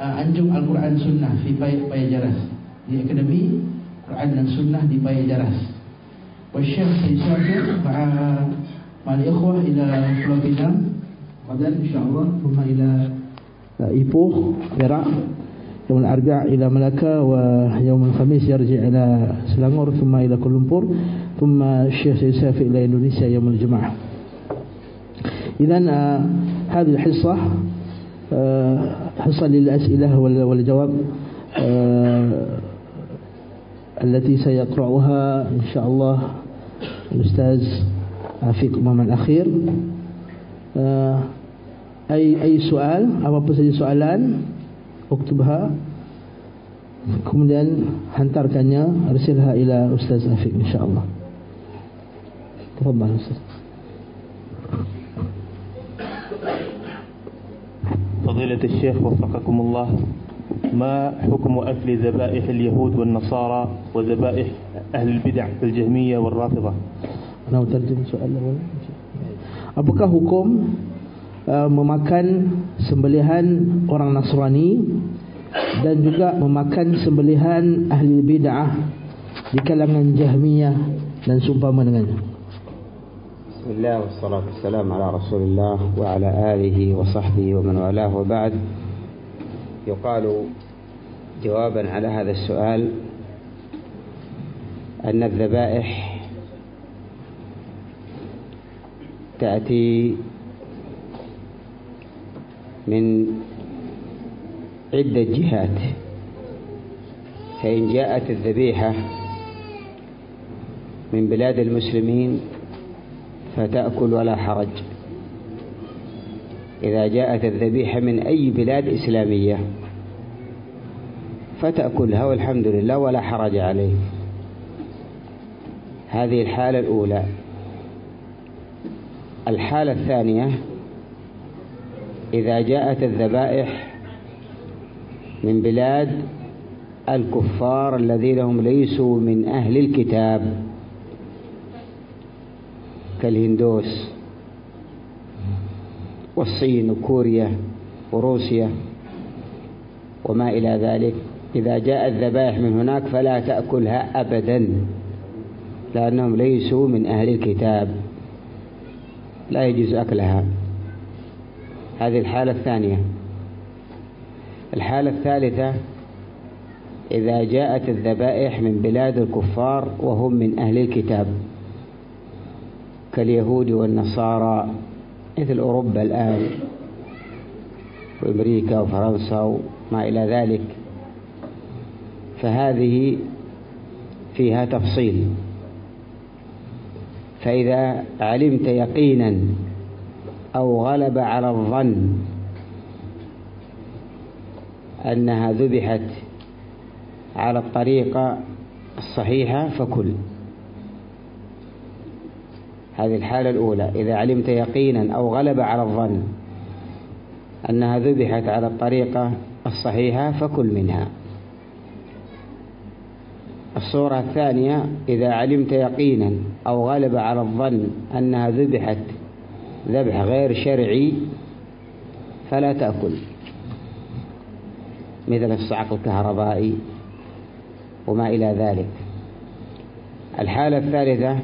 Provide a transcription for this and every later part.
uh, anjung Al-Quran Sunnah di Paya Jaras di Akademi Quran dan Sunnah di Paya Jaras. Wasyekh Sayyid مع مع الإخوة إلى Pulau Pinang غدا إن شاء الله ثم إلى إيبوخ Perak يوم الأربعاء إلى ملكة ويوم الخميس يرجع إلى سلانغور ثم إلى كولومبور ثم الشيخ سيسافر إلى إندونيسيا يوم الجمعة إذا هذه الحصة حصة للأسئلة والجواب التي سيقرأها إن شاء الله الأستاذ عفيق إمام الأخير أي أي سؤال apa saja soalan uktubha kemudian hantarkannya arsilha ila Ustaz Afiq insyaallah. Tafadhal Ustaz. فضيلة الشيخ وفقكم الله ما حكم أكل ذبائح اليهود والنصارى وذبائح أهل البدع الجهمية والرافضة أنا أترجم سؤال الأول Apakah hukum uh, memakan sembelihan orang Nasrani dan juga memakan sembelihan ahli bid'ah di kalangan Jahmiyah dan seumpama dengannya? بسم الله والصلاة والسلام على رسول الله وعلى آله وصحبه ومن والاه وبعد. يقال جوابا على هذا السؤال أن الذبائح تأتي من عدة جهات. فإن جاءت الذبيحة من بلاد المسلمين فتأكل ولا حرج. إذا جاءت الذبيحة من أي بلاد إسلامية فتأكلها والحمد لله ولا حرج عليه. هذه الحالة الأولى. الحالة الثانية إذا جاءت الذبائح من بلاد الكفار الذين هم ليسوا من أهل الكتاب كالهندوس والصين وكوريا وروسيا وما إلى ذلك. إذا جاء الذبائح من هناك فلا تأكلها أبدا لأنهم ليسوا من أهل الكتاب. لا يجوز أكلها. هذه الحالة الثانية. الحالة الثالثة إذا جاءت الذبائح من بلاد الكفار وهم من أهل الكتاب. كاليهود والنصارى مثل أوروبا الآن وأمريكا وفرنسا وما إلى ذلك. فهذه فيها تفصيل. فإذا علمت يقينا أو غلب على الظن أنها ذبحت على الطريقة الصحيحة فكل. هذه الحالة الأولى. إذا علمت يقينا أو غلب على الظن أنها ذبحت على الطريقة الصحيحة فكل منها. الصورة الثانية إذا علمت يقينا أو غلب على الظن أنها ذبحت ذبح غير شرعي فلا تأكل. مثل الصعق الكهربائي وما إلى ذلك. الحالة الثالثة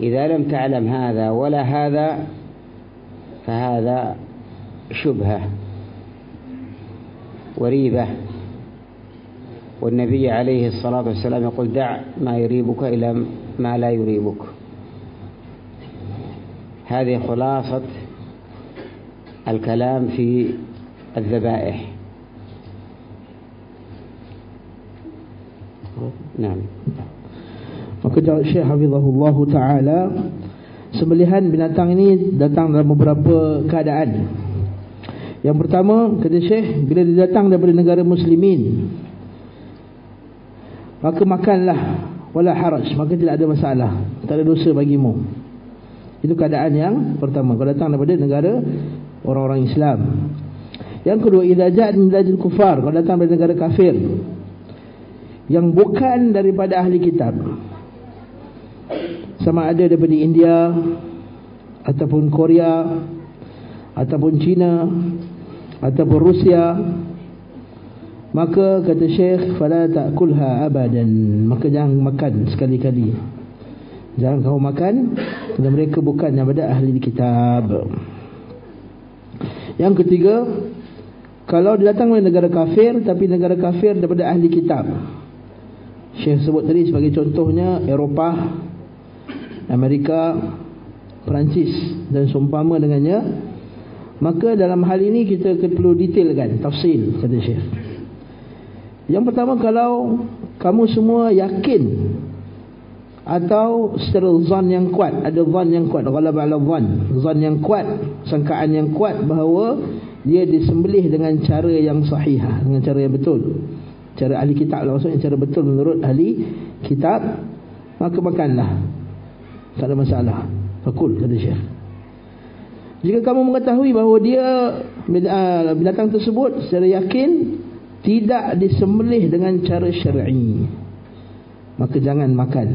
إذا لم تعلم هذا ولا هذا فهذا شبهة وريبة. والنبي عليه الصلاة والسلام يقول دع ما يريبك إلى ما لا يريبك. هذه خلاصة الكلام في الذبائح. نعم. Maka Syekh Hafizahullah Ta'ala Sembelihan binatang ini datang dalam beberapa keadaan. Yang pertama kata Syekh Bila dia datang daripada negara muslimin Maka makanlah Wala haraj Maka tidak ada masalah Tak ada dosa bagimu. Itu keadaan yang pertama Kalau datang daripada negara Orang-orang Islam. Yang kedua min ladil kufar Kalau datang daripada negara kafir Yang bukan daripada ahli kitab sama ada daripada India ataupun Korea ataupun China ataupun Rusia Maka kata Syekh Fala ta'kulha abadan. Maka jangan makan sekali-kali. Jangan kau makan Kerana mereka bukan yang pada ahli kitab. Yang ketiga Kalau dia datang dari negara kafir Tapi negara kafir daripada ahli kitab. Syekh sebut tadi sebagai contohnya Eropah Amerika Perancis Dan seumpama dengannya Maka dalam hal ini kita perlu detailkan Tafsil kata Syekh yang pertama kalau kamu semua yakin atau secara zan yang kuat, ada zan yang kuat, ghalab ala zan, zan yang kuat, sangkaan yang kuat bahawa dia disembelih dengan cara yang sahih, dengan cara yang betul. Cara ahli kitab lah maksudnya cara betul menurut ahli kitab, maka makanlah. Tak ada masalah. Fakul kata Syekh. Jika kamu mengetahui bahawa dia ah, binatang tersebut secara yakin tidak disembelih dengan cara syar'i maka jangan makan.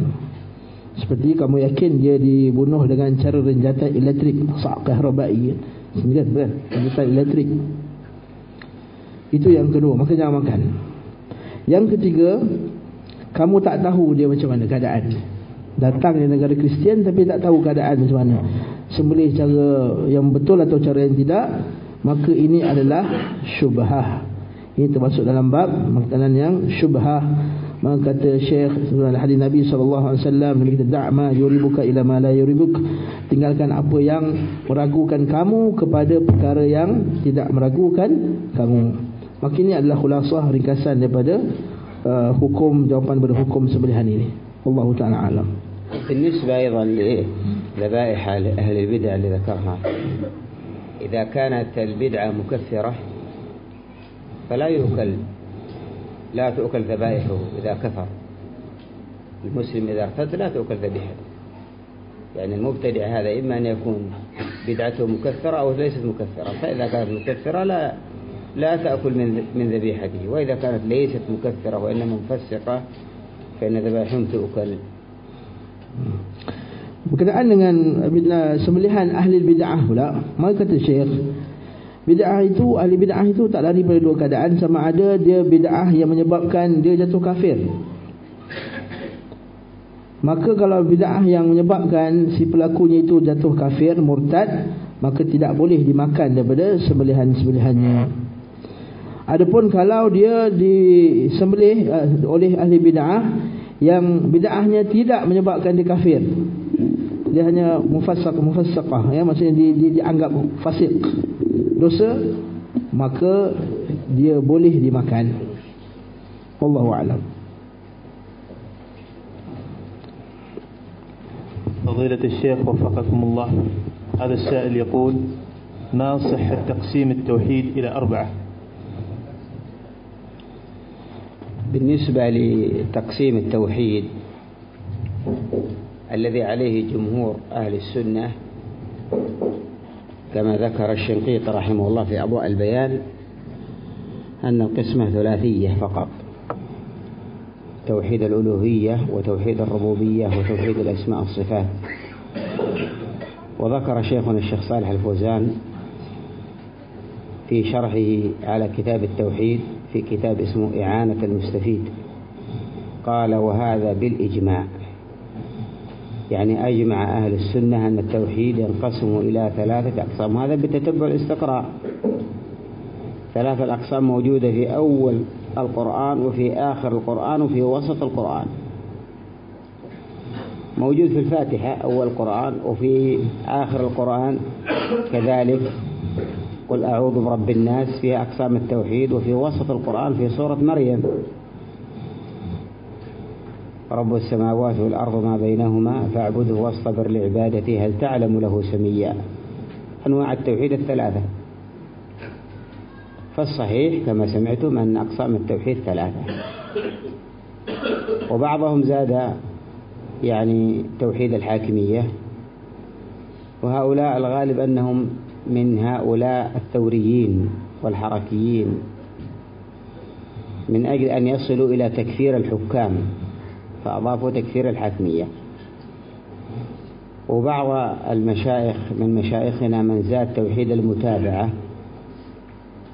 Seperti kamu yakin dia dibunuh dengan cara renjatan elektrik sak kahrabai. Kan kan renjatan elektrik. Itu yang kedua maka jangan makan. Yang ketiga kamu tak tahu dia macam mana keadaan datang dari negara Kristian tapi tak tahu keadaan macam mana sembelih cara yang betul atau cara yang tidak maka ini adalah syubhah ini termasuk dalam bab makanan yang syubhah. Maka kata Syekh dalam hadis Nabi sallallahu alaihi wasallam kata da'ma yuribuka ila ma la yuribuk. Tinggalkan apa yang meragukan kamu kepada perkara yang tidak meragukan kamu. Maka ini adalah khulasah ringkasan daripada uh, hukum jawapan pada hukum sembelihan ini. Allah taala alam. بالنسبة أيضا لذبائح أهل البدع اللي ذكرها إذا كانت البدعة مكفرة فلا يؤكل لا تؤكل ذبائحه إذا كفر. المسلم إذا ارتد لا تؤكل ذبيحته يعني المبتدع هذا إما أن يكون بدعته مكثرة أو ليست مكثرة فإذا كانت مكثرة لا لا تأكل من من ذبيحته وإذا كانت ليست مكثرة وإنما مفسقة فإن ذبائحهم تؤكل. Berkenaan dengan sembelihan ahli bid'ah pula, maka kata Syekh, Bid'ah itu, ahli bid'ah itu tak lari pada dua keadaan sama ada dia bid'ah yang menyebabkan dia jatuh kafir. Maka kalau bid'ah yang menyebabkan si pelakunya itu jatuh kafir, murtad, maka tidak boleh dimakan daripada sembelihan-sembelihannya. Adapun kalau dia disembelih uh, oleh ahli bid'ah yang bid'ahnya tidak menyebabkan dia kafir. Dia hanya mufassaq mufassaqah ya maksudnya dia, dia dianggap fasik dosa maka dia boleh dimakan wallahu alam فضيلة الشيخ وفقكم الله هذا السائل يقول ما صحة تقسيم التوحيد إلى أربعة بالنسبة لتقسيم التوحيد الذي عليه جمهور أهل السنة كما ذكر الشنقيط رحمه الله في أضواء البيان أن القسمة ثلاثية فقط. توحيد الألوهية وتوحيد الربوبية وتوحيد الأسماء والصفات. وذكر شيخنا الشيخ صالح الفوزان في شرحه على كتاب التوحيد في كتاب اسمه إعانة المستفيد. قال وهذا بالإجماع. يعني أجمع أهل السنة أن التوحيد ينقسم إلى ثلاثة أقسام. هذا بتتبع الاستقراء. ثلاثة أقسام موجودة في أول القرآن وفي آخر القرآن وفي وسط القرآن. موجود في الفاتحة أول القرآن وفي آخر القرآن كذلك. قل أعوذ برب الناس في أقسام التوحيد وفي وسط القرآن في سورة مريم. رب السماوات والأرض ما بينهما فاعبده واصطبر لعبادته هل تعلم له سميا. أنواع التوحيد الثلاثة. فالصحيح كما سمعتم أن أقسام التوحيد ثلاثة. وبعضهم زاد يعني توحيد الحاكمية. وهؤلاء الغالب أنهم من هؤلاء الثوريين والحركيين من أجل أن يصلوا إلى تكفير الحكام فأضافوا تكفير الحتمية. وبعض المشايخ من مشايخنا من زاد توحيد المتابعة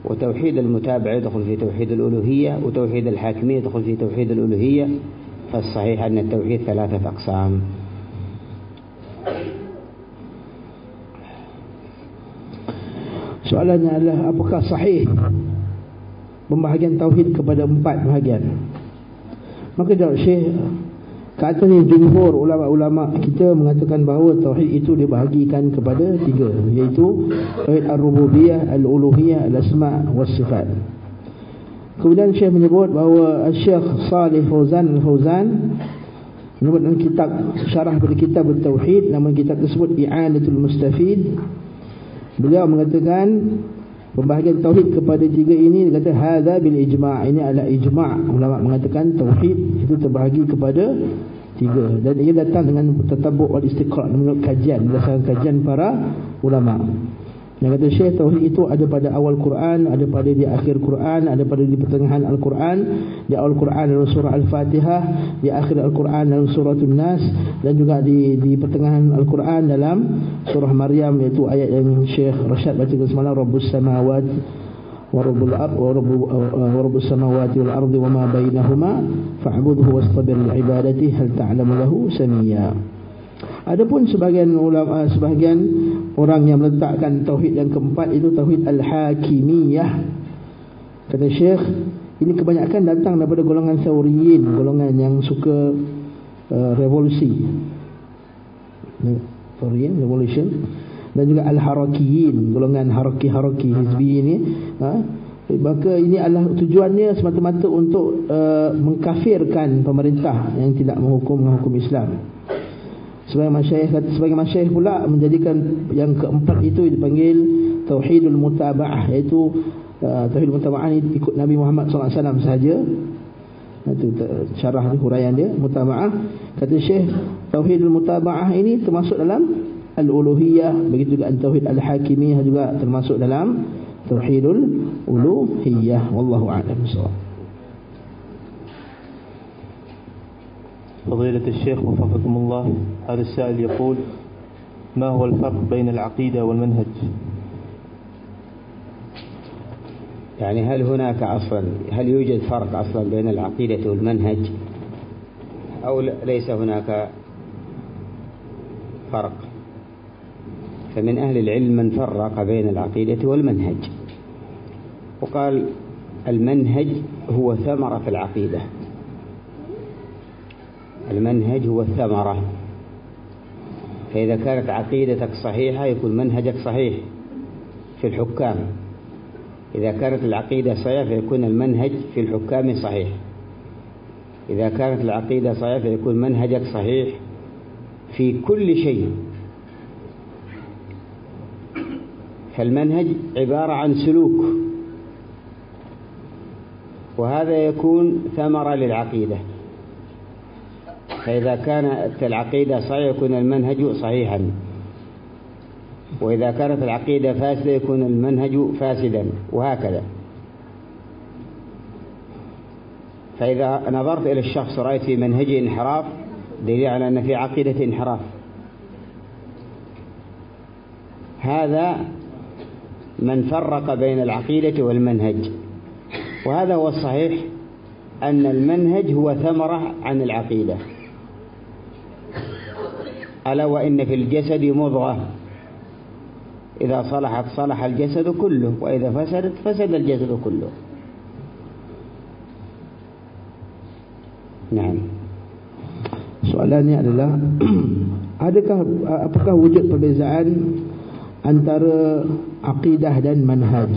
وتوحيد المتابعة يدخل في توحيد الألوهية وتوحيد الحاكمية يدخل في توحيد الألوهية فالصحيح أن التوحيد ثلاثة أقسام. Soalannya adalah apakah sahih pembahagian tauhid kepada empat bahagian? Maka jawab Syekh Katanya jumhur ulama-ulama kita mengatakan bahawa tauhid itu dibahagikan kepada tiga iaitu tauhid ar-rububiyah, al-uluhiyah, al-asma' was-sifat. Kemudian Syekh menyebut bahawa Syekh Salih Fauzan Al-Fauzan menyebut dalam kitab syarah pada kitab tauhid nama kitab tersebut I'anatul Mustafid. Beliau mengatakan Pembahagian tauhid kepada tiga ini dia kata hadza bil ijma' ini adalah ijma' ulama mengatakan tauhid itu terbahagi kepada tiga dan ia datang dengan tatabbuk wal istiqra' menurut kajian berdasarkan kajian para ulama. Yang kata Syekh Tauhid itu ada pada awal Quran, ada pada di akhir Quran, ada pada di pertengahan Al-Quran, di awal Quran dalam surah Al-Fatihah, di akhir Al-Quran dalam surah An-Nas dan juga di di pertengahan Al-Quran dalam surah Maryam iaitu ayat yang Syekh Rashad baca semalam Rabbus samawat wa rabbul ard wa rabbu wa rabbus samawati wal ardi wa ma bainahuma fa'budhu wastabir li ibadatihi hal ta'lamu lahu samia. Adapun sebahagian ulama sebahagian orang yang meletakkan tauhid yang keempat itu tauhid al-hakimiyah. Kata Syekh, ini kebanyakan datang daripada golongan Sauriyin, golongan yang suka uh, revolusi. Sauriyin revolution dan juga al-harakiyin, golongan haraki-haraki hizbi ini, ha? Maka ini adalah tujuannya semata-mata untuk uh, mengkafirkan pemerintah yang tidak menghukum hukum Islam. Sebagai masyayikh sebagai masyayikh pula menjadikan yang keempat itu dipanggil tauhidul mutaba'ah iaitu uh, tauhidul mutaba'ah ini ikut Nabi Muhammad SAW sahaja. Itu syarah di huraian dia mutaba'ah kata Syekh tauhidul mutaba'ah ini termasuk dalam al-uluhiyah begitu juga tauhid al-hakimiyah juga termasuk dalam tauhidul uluhiyah wallahu a'lam bissawab. فضيلة الشيخ وفقكم الله هذا السائل يقول ما هو الفرق بين العقيدة والمنهج؟ يعني هل هناك أصلا هل يوجد فرق أصلا بين العقيدة والمنهج؟ أو ليس هناك فرق؟ فمن أهل العلم من فرق بين العقيدة والمنهج. وقال المنهج هو ثمرة العقيدة. المنهج هو الثمرة. فإذا كانت عقيدتك صحيحة يكون منهجك صحيح في الحكام. إذا كانت العقيدة صحيحة فيكون المنهج في الحكام صحيح. إذا كانت العقيدة صحيحة فيكون منهجك صحيح في كل شيء. فالمنهج عبارة عن سلوك. وهذا يكون ثمرة للعقيدة. فإذا كانت العقيدة صحيحة يكون المنهج صحيحا. وإذا كانت العقيدة فاسدة يكون المنهج فاسدا وهكذا. فإذا نظرت إلى الشخص رأيت في منهجه انحراف دليل على أن في عقيدة انحراف. هذا من فرق بين العقيدة والمنهج. وهذا هو الصحيح أن المنهج هو ثمرة عن العقيدة. ألا وإن في الجسد مضغة إذا صلحت صلح الجسد كله وإذا فسدت فسد الجسد كله نعم Soalannya adalah adakah apakah wujud perbezaan antara akidah dan manhaj?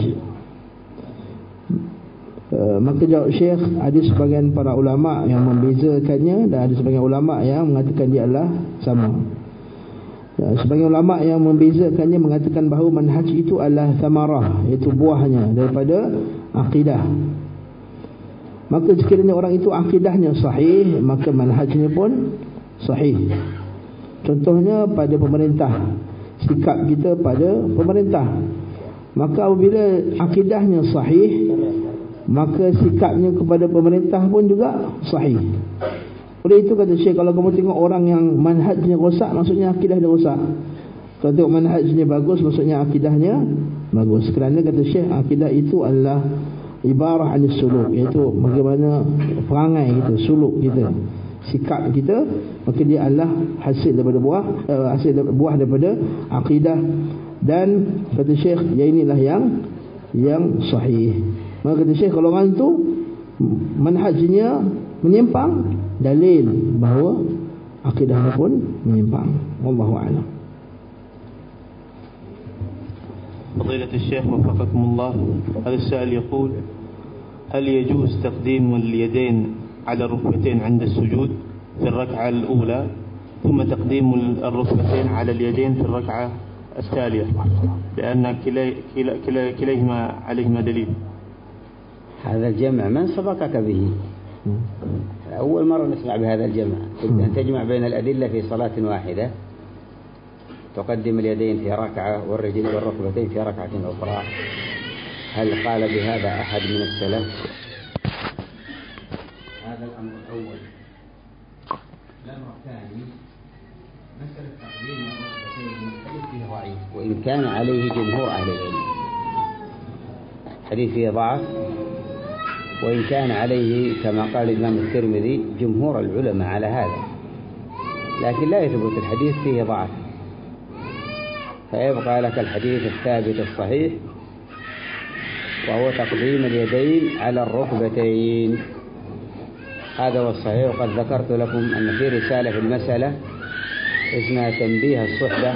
Uh, maka jawab Syekh ada sebagian para ulama yang membezakannya dan ada sebagian ulama yang mengatakan dia adalah sama. Ya, sebagian ulama yang membezakannya mengatakan bahawa manhaj itu adalah samarah, iaitu buahnya daripada akidah. Maka sekiranya orang itu akidahnya sahih, maka manhajnya pun sahih. Contohnya pada pemerintah, sikap kita pada pemerintah. Maka apabila akidahnya sahih, maka sikapnya kepada pemerintah pun juga sahih. Oleh itu kata Syekh kalau kamu tengok orang yang manhajnya rosak maksudnya akidah dia rosak. Kalau tengok manhajnya bagus maksudnya akidahnya bagus. Kerana kata Syekh akidah itu adalah ibarah anis suluk iaitu bagaimana perangai kita, suluk kita, sikap kita, maka dia adalah hasil daripada buah uh, hasil buah daripada akidah dan kata Syekh ya inilah yang yang sahih. Maka kata Syekh kalau orang itu manhajnya menyimpang dalil bahawa akidahnya pun menyimpang. Wallahu a'lam. فضيلة الشيخ وفقكم الله هذا السائل يقول هل يجوز تقديم اليدين على الركبتين عند السجود في الركعة الأولى ثم تقديم الركبتين على اليدين في الركعة التالية لأن كلي كلي كلي كليهما عليهما دليل هذا الجمع من سبقك به أول مرة نسمع بهذا الجمع. أن تجمع بين الأدلة في صلاة واحدة. تقدم اليدين في ركعة والرجل والركبتين في ركعة أخرى. هل قال بهذا أحد من السلف؟ هذا الأمر الأول. الأمر الثاني مسألة تقديم الركبتين الحديث فيه ضعيف وإن كان عليه جمهور أهل العلم. حديث فيه ضعف؟ وإن كان عليه كما قال الإمام الترمذي جمهور العلماء على هذا لكن لا يثبت الحديث فيه ضعف. فيبقى لك الحديث الثابت الصحيح وهو تقديم اليدين على الركبتين. هذا هو الصحيح وقد ذكرت لكم أن في رسالة في المسألة اسمها تنبيه الصحبة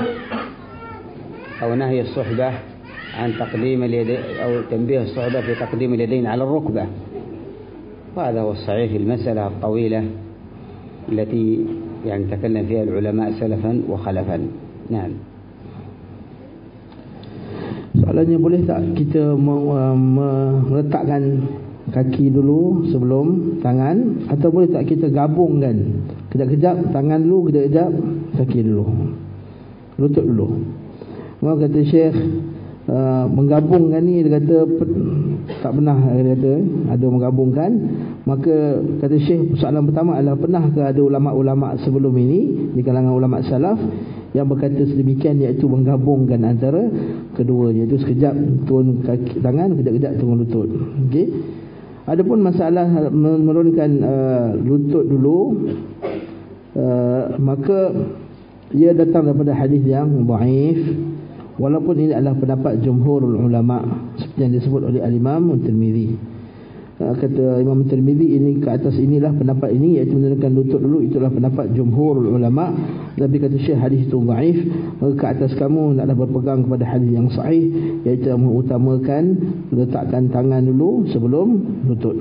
أو نهي الصحبة عن تقديم اليدين أو تنبيه الصحبة في تقديم اليدين على الركبة. وهذا هو الصحيح في المسألة الطويلة التي يعني تكلم فيها العلماء سلفا وخلفا نعم Soalannya boleh tak kita meletakkan kaki dulu sebelum tangan atau boleh tak kita gabungkan kejap-kejap tangan dulu kejap-kejap kaki dulu lutut dulu maka kata syekh uh, menggabungkan ni dia kata tak pernah kata ada menggabungkan maka kata syekh soalan pertama adalah pernah ke ada ulama-ulama sebelum ini di kalangan ulama salaf yang berkata sedemikian iaitu menggabungkan antara kedua iaitu sekejap turun kaki tangan kejap-kejap turun lutut. Okey. Adapun masalah menurunkan uh, lutut dulu uh, maka ia datang daripada hadis yang dhaif walaupun ini adalah pendapat jumhur ulama seperti yang disebut oleh al-Imam Tirmizi. Ah, kata Imam Tirmizi ini ke atas inilah pendapat ini iaitu menurunkan lutut dulu itulah pendapat jumhur ulama. Tapi kata Syekh hadis itu dhaif. Ke atas kamu hendaklah berpegang kepada hadis yang sahih iaitu mengutamakan letakkan tangan dulu sebelum lutut.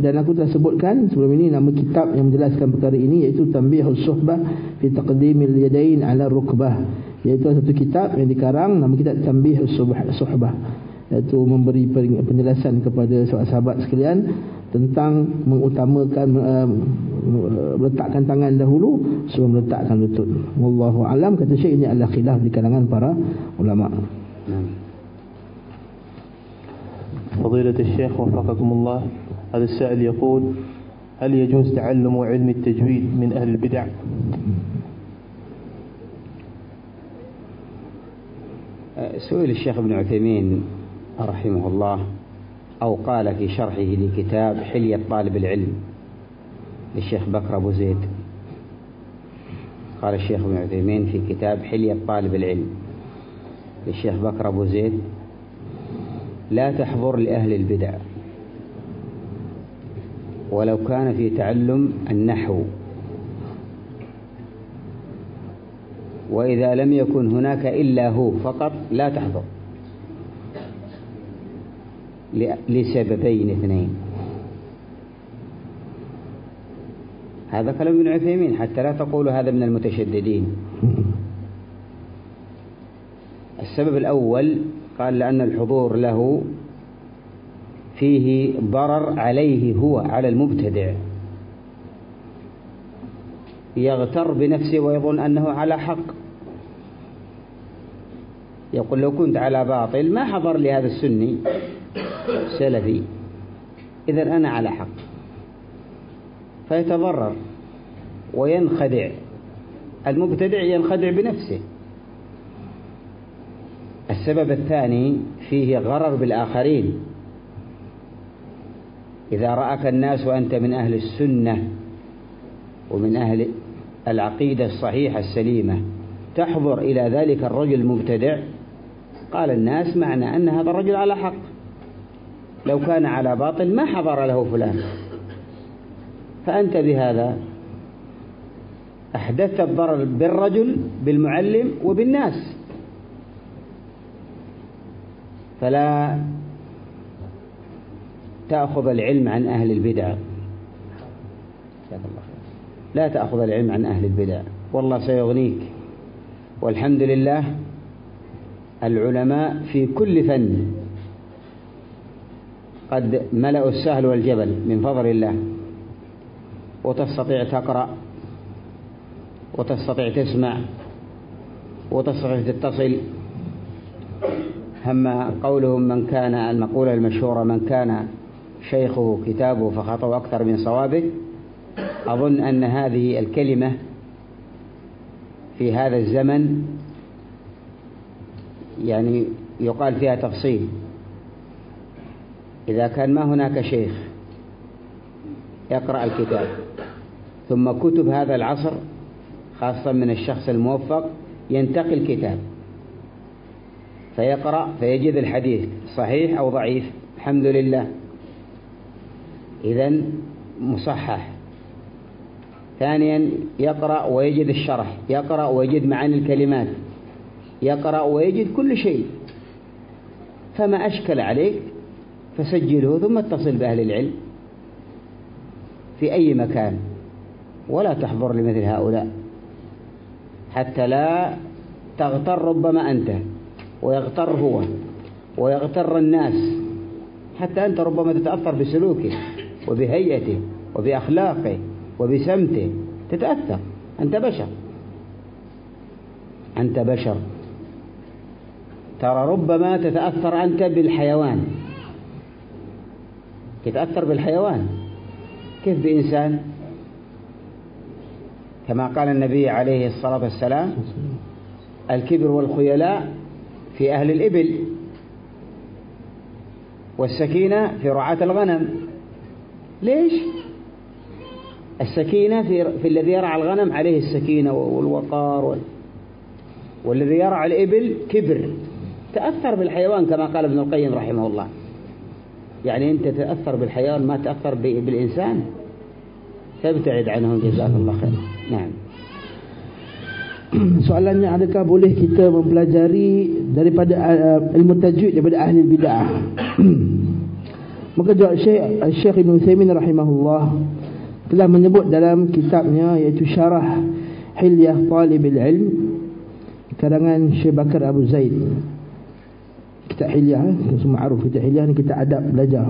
Dan aku telah sebutkan sebelum ini nama kitab yang menjelaskan perkara ini iaitu Tanbihus Suhbah fi Taqdimil Yadain ala Rukbah iaitu satu kitab yang dikarang nama kitab Tanbihus Suhbah iaitu memberi penjelasan kepada sahabat-sahabat sekalian tentang mengutamakan uh, meletakkan tangan dahulu sebelum meletakkan lutut. Wallahu alam kata Syekh ini adalah khilaf di kalangan para ulama. فضيلة الشيخ وفقكم الله هذا السائل يقول هل يجوز تعلم علم التجويد من أهل البدع سئل الشيخ ابن عثيمين رحمه الله أو قال في شرحه لكتاب حلية طالب العلم للشيخ بكر أبو زيد. قال الشيخ ابن عثيمين في كتاب حلية طالب العلم للشيخ بكر أبو زيد لا تحضر لأهل البدع ولو كان في تعلم النحو وإذا لم يكن هناك إلا هو فقط لا تحضر. لسببين اثنين. هذا كلام ابن عثيمين حتى لا تقولوا هذا من المتشددين. السبب الأول قال لأن الحضور له فيه ضرر عليه هو على المبتدع. يغتر بنفسه ويظن أنه على حق. يقول لو كنت على باطل ما حضر لي هذا السني سلفي. إذا أنا على حق. فيتضرر وينخدع. المبتدع ينخدع بنفسه. السبب الثاني فيه غرر بالآخرين. إذا رأك الناس وأنت من أهل السنة ومن أهل العقيدة الصحيحة السليمة. تحضر إلى ذلك الرجل المبتدع؟ قال الناس معنى أن هذا الرجل على حق. لو كان على باطل ما حضر له فلان. فأنت بهذا. أحدثت الضرر بالرجل بالمعلم وبالناس. فلا تأخذ العلم عن أهل البدع. لا تأخذ العلم عن أهل البدع. والله سيغنيك. والحمد لله العلماء في كل فن قد ملأوا السهل والجبل من فضل الله. وتستطيع تقرأ وتستطيع تسمع وتستطيع تتصل. هم قولهم من كان المقولة المشهورة من كان شيخه كتابه فخطأ أكثر من صوابه أظن أن هذه الكلمة في هذا الزمن يعني يقال فيها تفصيل. إذا كان ما هناك شيخ يقرأ الكتاب ثم كتب هذا العصر خاصة من الشخص الموفق ينتقي الكتاب فيقرأ فيجد الحديث صحيح أو ضعيف الحمد لله. إذا مصحح. ثانيا يقرأ ويجد الشرح يقرأ ويجد معاني الكلمات يقرأ ويجد كل شيء. فما أشكل عليك فسجله ثم اتصل بأهل العلم في أي مكان ولا تحضر لمثل هؤلاء حتى لا تغتر ربما أنت ويغتر هو ويغتر الناس حتى أنت ربما تتأثر بسلوكه وبهيئته وبأخلاقه. وبسمته. تتأثر. أنت بشر. أنت بشر. ترى ربما تتأثر أنت بالحيوان. تتأثر بالحيوان. كيف بإنسان؟ كما قال النبي عليه الصلاة والسلام الكبر والخيلاء في أهل الإبل والسكينة في رعاة الغنم. ليش؟ السكينة في, في الذي يرعى الغنم عليه السكينة والوقار وال... والذي يرعى الإبل كبر. تأثر بالحيوان كما قال ابن القيم رحمه الله. يعني أنت تأثر بالحيوان ما تأثر بالإنسان. فابتعد عنهم. جزاك الله خير. نعم. Soalannya adakah boleh kita mempelajari daripada uh, ilmu tajwid daripada ahli bid'ah? Maka jawab Syekh Syekh Ibn Utsaimin rahimahullah telah menyebut dalam kitabnya iaitu Syarah Hilyah Talib Ilm karangan Syekh Bakar Abu Zaid. Kitab Hilyah, eh? semua aruf kitab Hilyah ni kita adab belajar.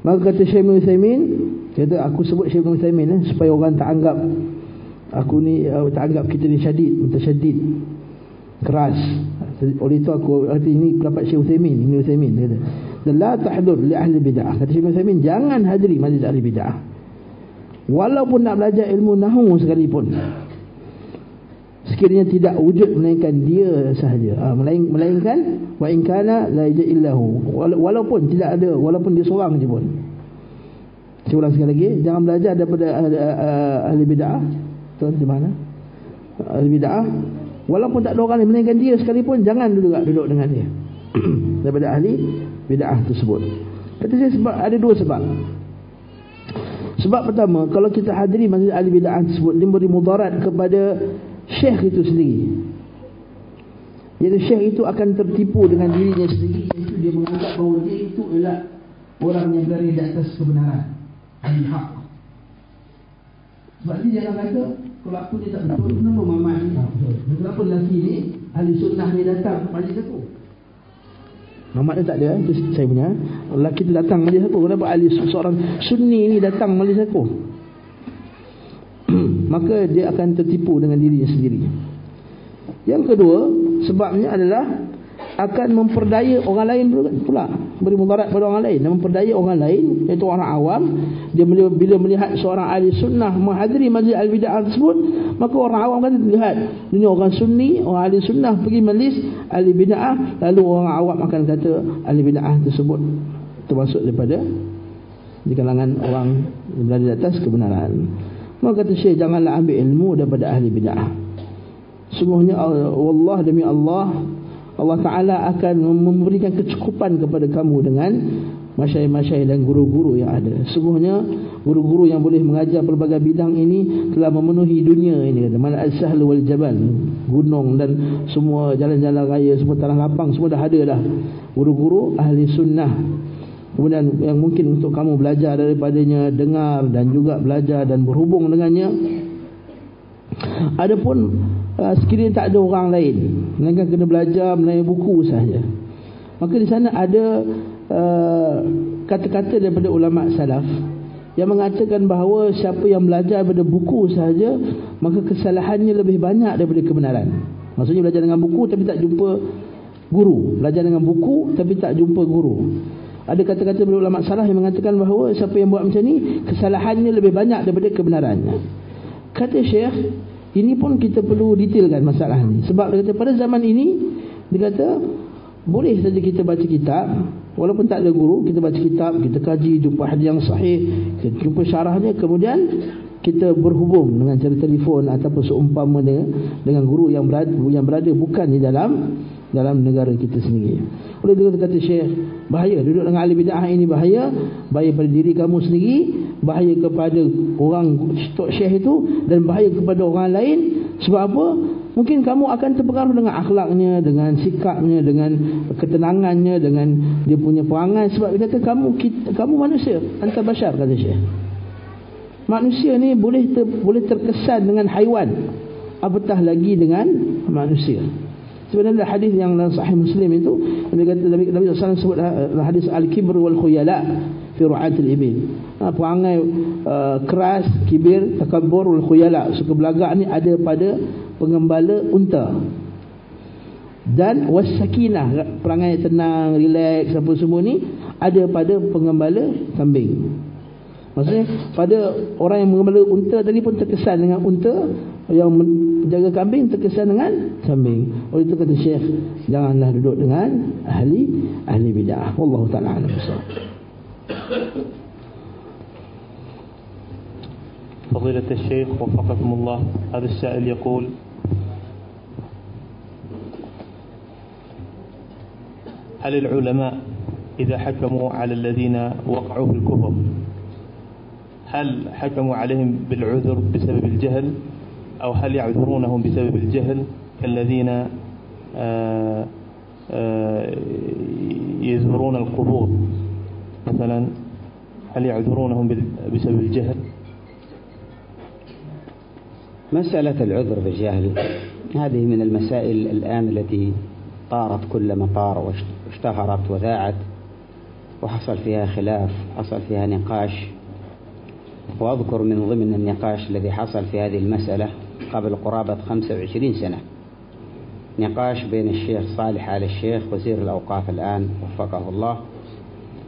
Maka kata Syekh Ibn Utsaimin, kata aku sebut Syekh Ibn Utsaimin eh, supaya orang tak anggap aku ni uh, tak anggap kita ni syadid, mutasyadid. Keras. Oleh itu aku arti ini pendapat Syekh Utsaimin, Ibn Utsaimin kata. Dan la tahdur li ahli bid'ah. Kata Syekh Ibn Utsaimin, jangan hadiri majlis ahli bid'ah. Walaupun nak belajar ilmu nahwu sekalipun. Sekiranya tidak wujud melainkan dia sahaja. Ha, melainkan wa in kana la illahu. Walaupun tidak ada, walaupun dia seorang je pun. Saya ulang sekali lagi, jangan belajar daripada ahli, ahli bid'ah. Tuan di mana? Ahli bid'ah. Walaupun tak ada orang melainkan dia sekalipun, jangan duduk duduk dengan dia. daripada ahli bid'ah tersebut. Kata saya sebab ada dua sebab. Sebab pertama, kalau kita hadiri majlis ahli bid'ah tersebut, dia beri mudarat kepada syekh itu sendiri. Jadi syekh itu akan tertipu dengan dirinya sendiri iaitu dia menganggap bahawa dia itu adalah orang yang berada di atas kebenaran. Ahli hak. Sebab dia jangan kata kalau aku ni tak betul, kenapa mamat ni tak betul? Kenapa lelaki ni, ahli sunnah ni datang ke majlis aku? Mamat dia tak ada, itu saya punya. Lelaki tu datang majlis aku. Kenapa ahli seorang sunni ni datang majlis aku? Maka dia akan tertipu dengan dirinya sendiri. Yang kedua, sebabnya adalah akan memperdaya orang lain pula. beri mudarat pada orang lain. Dan memperdaya orang lain iaitu orang awam. Dia bila melihat seorang ahli sunnah menghadiri majlis al-bid'ah tersebut maka orang awam kan lihat dunia orang sunni orang ahli sunnah pergi majlis ahli bid'ah lalu orang awam akan kata ahli bid'ah tersebut termasuk daripada di kalangan orang yang berada di atas kebenaran. Maka kata syekh janganlah ambil ilmu daripada ahli bid'ah. Sungguhnya Allah demi Allah Allah Ta'ala akan memberikan kecukupan kepada kamu dengan masyayikh-masyayikh dan guru-guru yang ada. Sungguhnya guru-guru yang boleh mengajar pelbagai bidang ini telah memenuhi dunia ini. Mana al-sahl wal jabal. Gunung dan semua jalan-jalan raya, semua tanah lapang, semua dah ada dah. Guru-guru ahli sunnah. Kemudian yang mungkin untuk kamu belajar daripadanya, dengar dan juga belajar dan berhubung dengannya. Adapun uh, sekiranya tak ada orang lain. Melainkan kena belajar melalui buku sahaja. Maka di sana ada uh, kata-kata uh, daripada ulama salaf yang mengatakan bahawa siapa yang belajar daripada buku sahaja maka kesalahannya lebih banyak daripada kebenaran. Maksudnya belajar dengan buku tapi tak jumpa guru. Belajar dengan buku tapi tak jumpa guru. Ada kata-kata daripada ulama salaf yang mengatakan bahawa siapa yang buat macam ni kesalahannya lebih banyak daripada kebenarannya. Kata syekh ini pun kita perlu detailkan masalah ini. Sebab dia kata pada zaman ini, dia kata, boleh saja kita baca kitab, walaupun tak ada guru, kita baca kitab, kita kaji, jumpa hadis yang sahih, kita jumpa syarahnya, kemudian kita berhubung dengan cara telefon ataupun seumpama dengan, dengan guru yang berada, yang berada bukan di dalam dalam negara kita sendiri. Oleh itu kata Syekh, bahaya duduk dengan ahli bid'ah ini bahaya, bahaya pada diri kamu sendiri, bahaya kepada orang tok Syekh itu dan bahaya kepada orang lain. Sebab apa? Mungkin kamu akan terpengaruh dengan akhlaknya, dengan sikapnya, dengan ketenangannya, dengan dia punya perangai sebab dia kata kamu kita, kamu manusia, antar bashar kata Syekh. Manusia ni boleh ter, boleh terkesan dengan haiwan apatah lagi dengan manusia. Sebenarnya hadis yang dalam sahih Muslim itu Nabi kata Nabi, Nabi SAW sebut hadis al-kibr wal khuyala fi ru'atil ibil. Ha, perangai uh, keras, kibir, takabur wal khuyala, suka belagak ni ada pada pengembala unta. Dan wasakinah, perangai tenang, relax apa semua ni ada pada pengembala kambing. Maksudnya pada orang yang mengembala unta tadi pun terkesan dengan unta yang menjaga kambing terkesan dengan kambing. Oleh itu kata Syekh, janganlah duduk dengan ahli ahli bidah. Wallahu taala alam فضيلة الشيخ وفقكم الله هذا السائل يقول هل العلماء إذا حكموا على الذين وقعوا في الكفر هل حكموا عليهم بالعذر بسبب الجهل أو هل يعذرونهم بسبب الجهل كالذين آه، آه، يزورون القبور؟ مثلا هل يعذرونهم بسبب الجهل؟ مسألة العذر بالجهل هذه من المسائل الآن التي طارت كل مطار واشتهرت وذاعت وحصل فيها خلاف حصل فيها نقاش وأذكر من ضمن النقاش الذي حصل في هذه المسألة قبل قرابة 25 سنة. نقاش بين الشيخ صالح آل الشيخ وزير الأوقاف الآن وفقه الله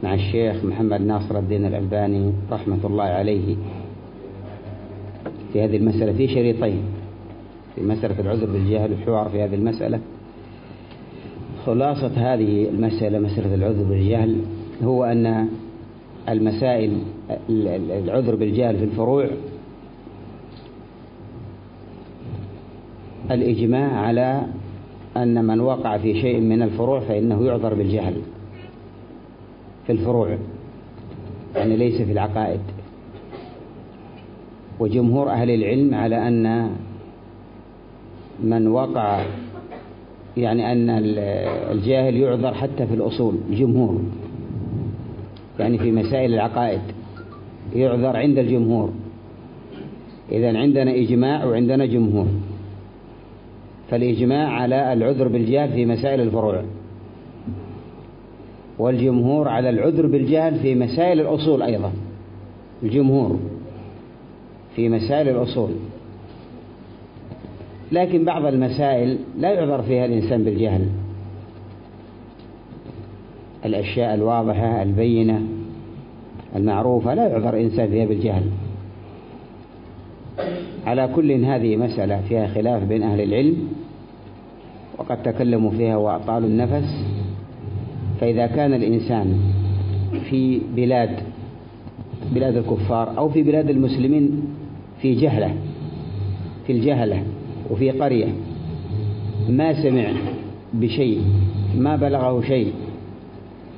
مع الشيخ محمد ناصر الدين الألباني رحمة الله عليه. في هذه المسألة في شريطين في مسألة العذر بالجهل والحوار في هذه المسألة. خلاصة هذه المسألة مسألة العذر بالجهل هو أن المسائل العذر بالجهل في الفروع الإجماع على أن من وقع في شيء من الفروع فإنه يعذر بالجهل في الفروع يعني ليس في العقائد. وجمهور أهل العلم على أن من وقع يعني أن الجاهل يعذر حتى في الأصول الجمهور يعني في مسائل العقائد يعذر عند الجمهور. إذا عندنا إجماع وعندنا جمهور. فالإجماع على العذر بالجهل في مسائل الفروع. والجمهور على العذر بالجهل في مسائل الأصول أيضا. الجمهور في مسائل الأصول. لكن بعض المسائل لا يعذر فيها الإنسان بالجهل. الأشياء الواضحة البينة المعروفة لا يعذر إنسان فيها بالجهل. على كل هذه مسألة فيها خلاف بين أهل العلم. وقد تكلموا فيها وأطالوا النفس. فإذا كان الإنسان في بلاد بلاد الكفار أو في بلاد المسلمين في جهلة في الجهلة وفي قرية ما سمع بشيء ما بلغه شيء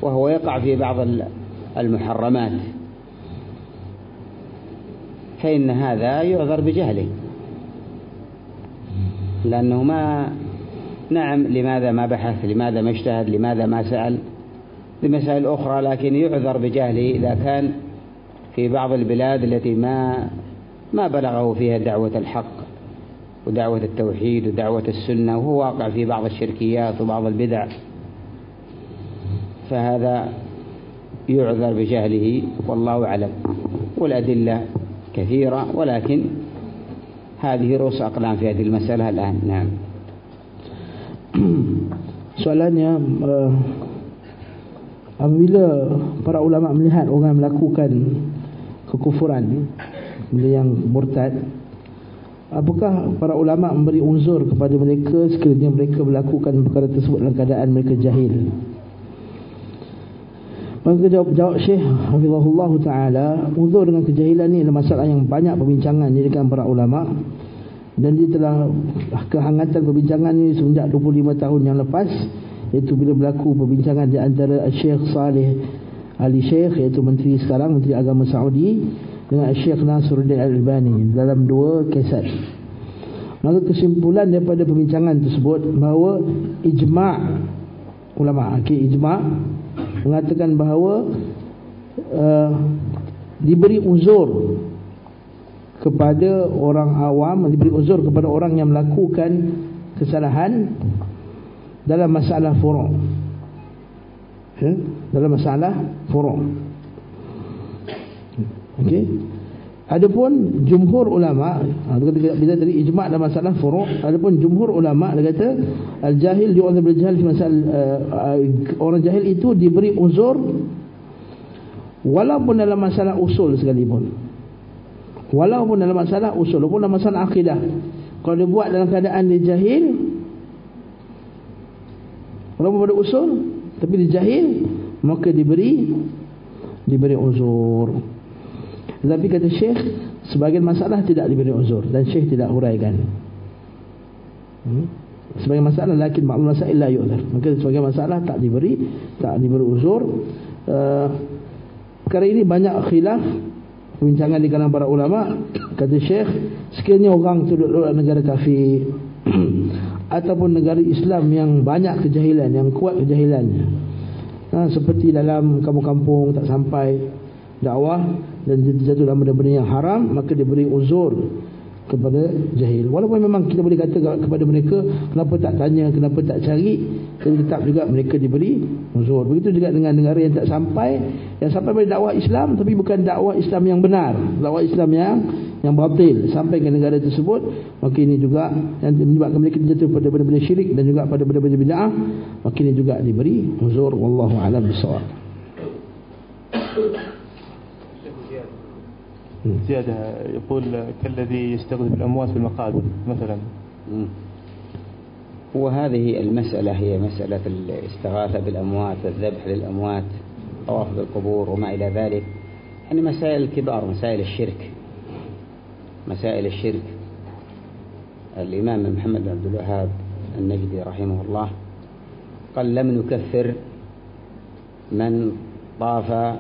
وهو يقع في بعض المحرمات فإن هذا يعذر بجهله لأنه ما نعم لماذا ما بحث؟ لماذا ما اجتهد؟ لماذا ما سأل؟ بمسائل أخرى لكن يعذر بجهله إذا كان في بعض البلاد التي ما ما بلغه فيها دعوة الحق ودعوة التوحيد ودعوة السنة وهو واقع في بعض الشركيات وبعض البدع. فهذا يعذر بجهله والله أعلم. والأدلة كثيرة ولكن هذه رؤوس أقلام في هذه المسألة الآن. نعم. soalannya uh, apabila para ulama melihat orang melakukan kekufuran benda yang murtad apakah para ulama memberi uzur kepada mereka sekiranya mereka melakukan perkara tersebut dalam keadaan mereka jahil? Maka jawab, jawab Syekh Hafizahullah Ta'ala Uzur dengan kejahilan ini adalah masalah yang banyak perbincangan di dengan para ulama Dan dia telah kehangatan perbincangan ini sejak 25 tahun yang lepas Iaitu bila berlaku perbincangan di antara Syekh Saleh Ali Syekh Iaitu Menteri sekarang, Menteri Agama Saudi Dengan Syekh Nasruddin Al-Albani Dalam dua kesat Maka kesimpulan daripada perbincangan tersebut Bahawa ijma' ulama' okay, ijma' mengatakan bahawa uh, diberi uzur kepada orang awam diberi uzur kepada orang yang melakukan kesalahan dalam masalah furu' ya? dalam masalah furu' okey. Adapun jumhur ulama ha, bila tadi ijma' dalam masalah furu' adapun jumhur ulama dia kata al jahil yu'adhab bil jahl fi masal uh, uh, orang jahil itu diberi uzur walaupun dalam masalah usul sekalipun walaupun dalam masalah usul walaupun dalam masalah akidah. Kalau dia buat dalam keadaan dia jahil walaupun pada usul tapi dia jahil maka diberi diberi uzur. Tetapi kata Syekh Sebagian masalah tidak diberi uzur Dan Syekh tidak huraikan. Hmm? Sebagian masalah Lakin maklum masalah illa yu'zar. Maka sebagian masalah tak diberi Tak diberi uzur. Uh, Perkara ini banyak khilaf Perbincangan di kalangan para ulama Kata Syekh Sekiranya orang itu duduk negara kafir Ataupun negara Islam yang banyak kejahilan Yang kuat kejahilannya ha, Seperti dalam kampung-kampung tak sampai dakwah dan jatuh dalam benda-benda yang haram maka dia beri uzur kepada jahil. Walaupun memang kita boleh kata kepada mereka kenapa tak tanya kenapa tak cari tetap juga mereka diberi uzur. Begitu juga dengan negara yang tak sampai yang sampai pada dakwah Islam tapi bukan dakwah Islam yang benar dakwah Islam yang yang batil sampai ke negara tersebut maka ini juga yang menyebabkan mereka jatuh pada benda-benda syirik dan juga pada benda-benda bid'ah maka ini juga diberi uzur wallahu alam bisawab زيادة يقول كالذي يستخدم الأموات في المقابر مثلا وهذه المسألة هي مسألة الاستغاثة بالأموات الذبح للأموات طواف بالقبور وما إلى ذلك. يعني مسائل الكبار مسائل الشرك. مسائل الشرك. الإمام محمد بن عبد الوهاب النجدي رحمه الله قال لم نكفر من طاف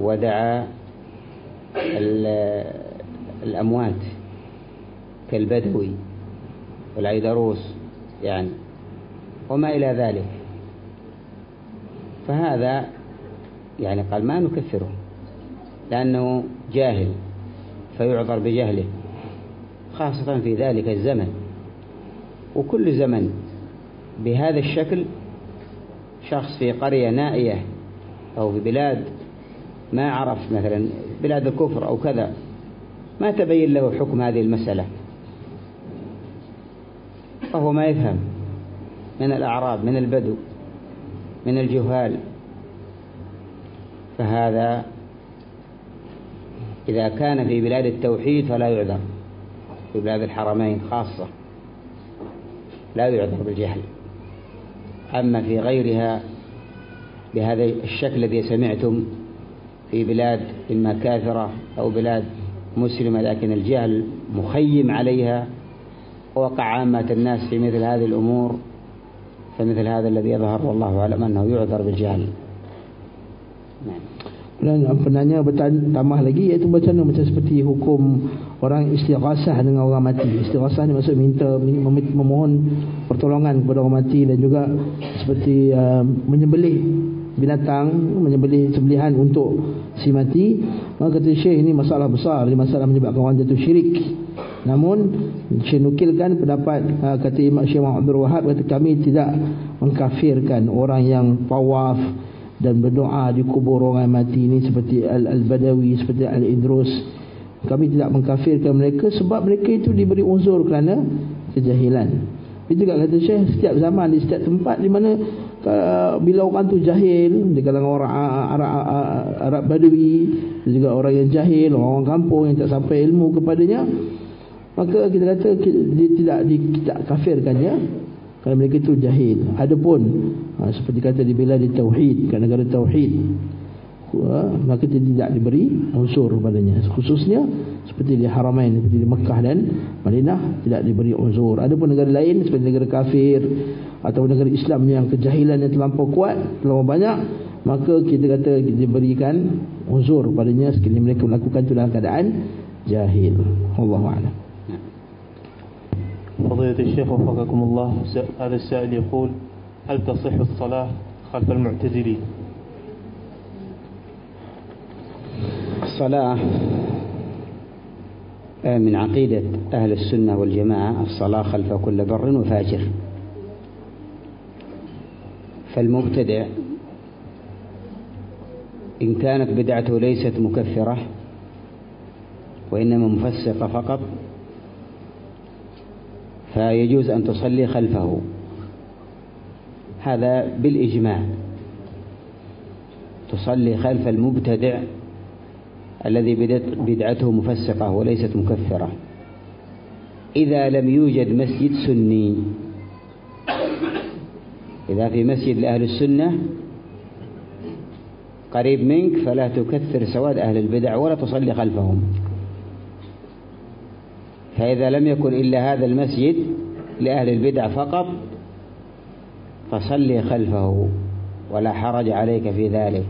ودعا الأموات كالبدوي والعيدروس يعني وما إلى ذلك. فهذا يعني قال ما نكفره لأنه جاهل فيعذر بجهله خاصة في ذلك الزمن. وكل زمن بهذا الشكل شخص في قرية نائية أو في بلاد ما عرف مثلا بلاد الكفر أو كذا ما تبين له حكم هذه المسألة. وهو ما يفهم من الأعراب من البدو. من الجهال. فهذا إذا كان في بلاد التوحيد فلا يعذر. في بلاد الحرمين خاصة لا يعذر بالجهل. أما في غيرها بهذا الشكل الذي سمعتم في بلاد إما كافرة أو بلاد مسلمة لكن الجهل مخيم عليها ووقع عامة الناس في مثل هذه الأمور. فمثل هذا الذي يظهر والله أعلم أنه يعذر بالجهل نعم Dan penanya bertanya tambah lagi iaitu macam mana macam seperti hukum orang istighasah dengan orang mati. Istighasah ni maksud minta memohon pertolongan kepada orang mati dan juga seperti uh, menyembelih binatang, menyembelih sembelihan untuk si mati. Maka kata Syekh ini masalah besar, ini masalah menyebabkan orang jatuh syirik. Namun Syekh nukilkan pendapat uh, kata Imam Syekh Abdul Wahab kata kami tidak mengkafirkan orang yang tawaf dan berdoa di kubur orang mati ini seperti Al-Badawi, seperti Al-Idrus. Kami tidak mengkafirkan mereka sebab mereka itu diberi uzur kerana kejahilan. Itu juga kata Syekh, setiap zaman di setiap tempat di mana bila orang tu jahil di kalangan orang Arab, Arab Badawi juga orang yang jahil, orang kampung yang tak sampai ilmu kepadanya maka kita kata dia tidak tidak kafirkannya kerana mereka itu jahil. Adapun ha, seperti kata dibela di tauhid, kan negara tauhid. Ha, maka dia tidak diberi unsur padanya. Khususnya seperti di Haramain, seperti di Mekah dan Madinah tidak diberi unsur. Adapun negara lain seperti negara kafir atau negara Islam yang kejahilan yang terlampau kuat, terlampau banyak, maka kita kata kita diberikan unsur padanya sekiranya mereka melakukan itu dalam keadaan jahil. Allahu a'lam. فضيلة الشيخ وفقكم الله. هذا السائل يقول هل تصح الصلاة خلف المعتزلين؟ الصلاة آه، من عقيدة أهل السنة والجماعة الصلاة خلف كل بر وفاجر. فالمبتدع إن كانت بدعته ليست مكفرة وإنما مفسقة فقط فيجوز أن تصلي خلفه. هذا بالإجماع. تصلي خلف المبتدع الذي بدعته مفسقة وليست مكفرة. إذا لم يوجد مسجد سني إذا في مسجد لأهل السنة قريب منك فلا تكثر سواد أهل البدع ولا تصلي خلفهم. فإذا لم يكن إلا هذا المسجد لأهل البدع فقط فصلي خلفه ولا حرج عليك في ذلك.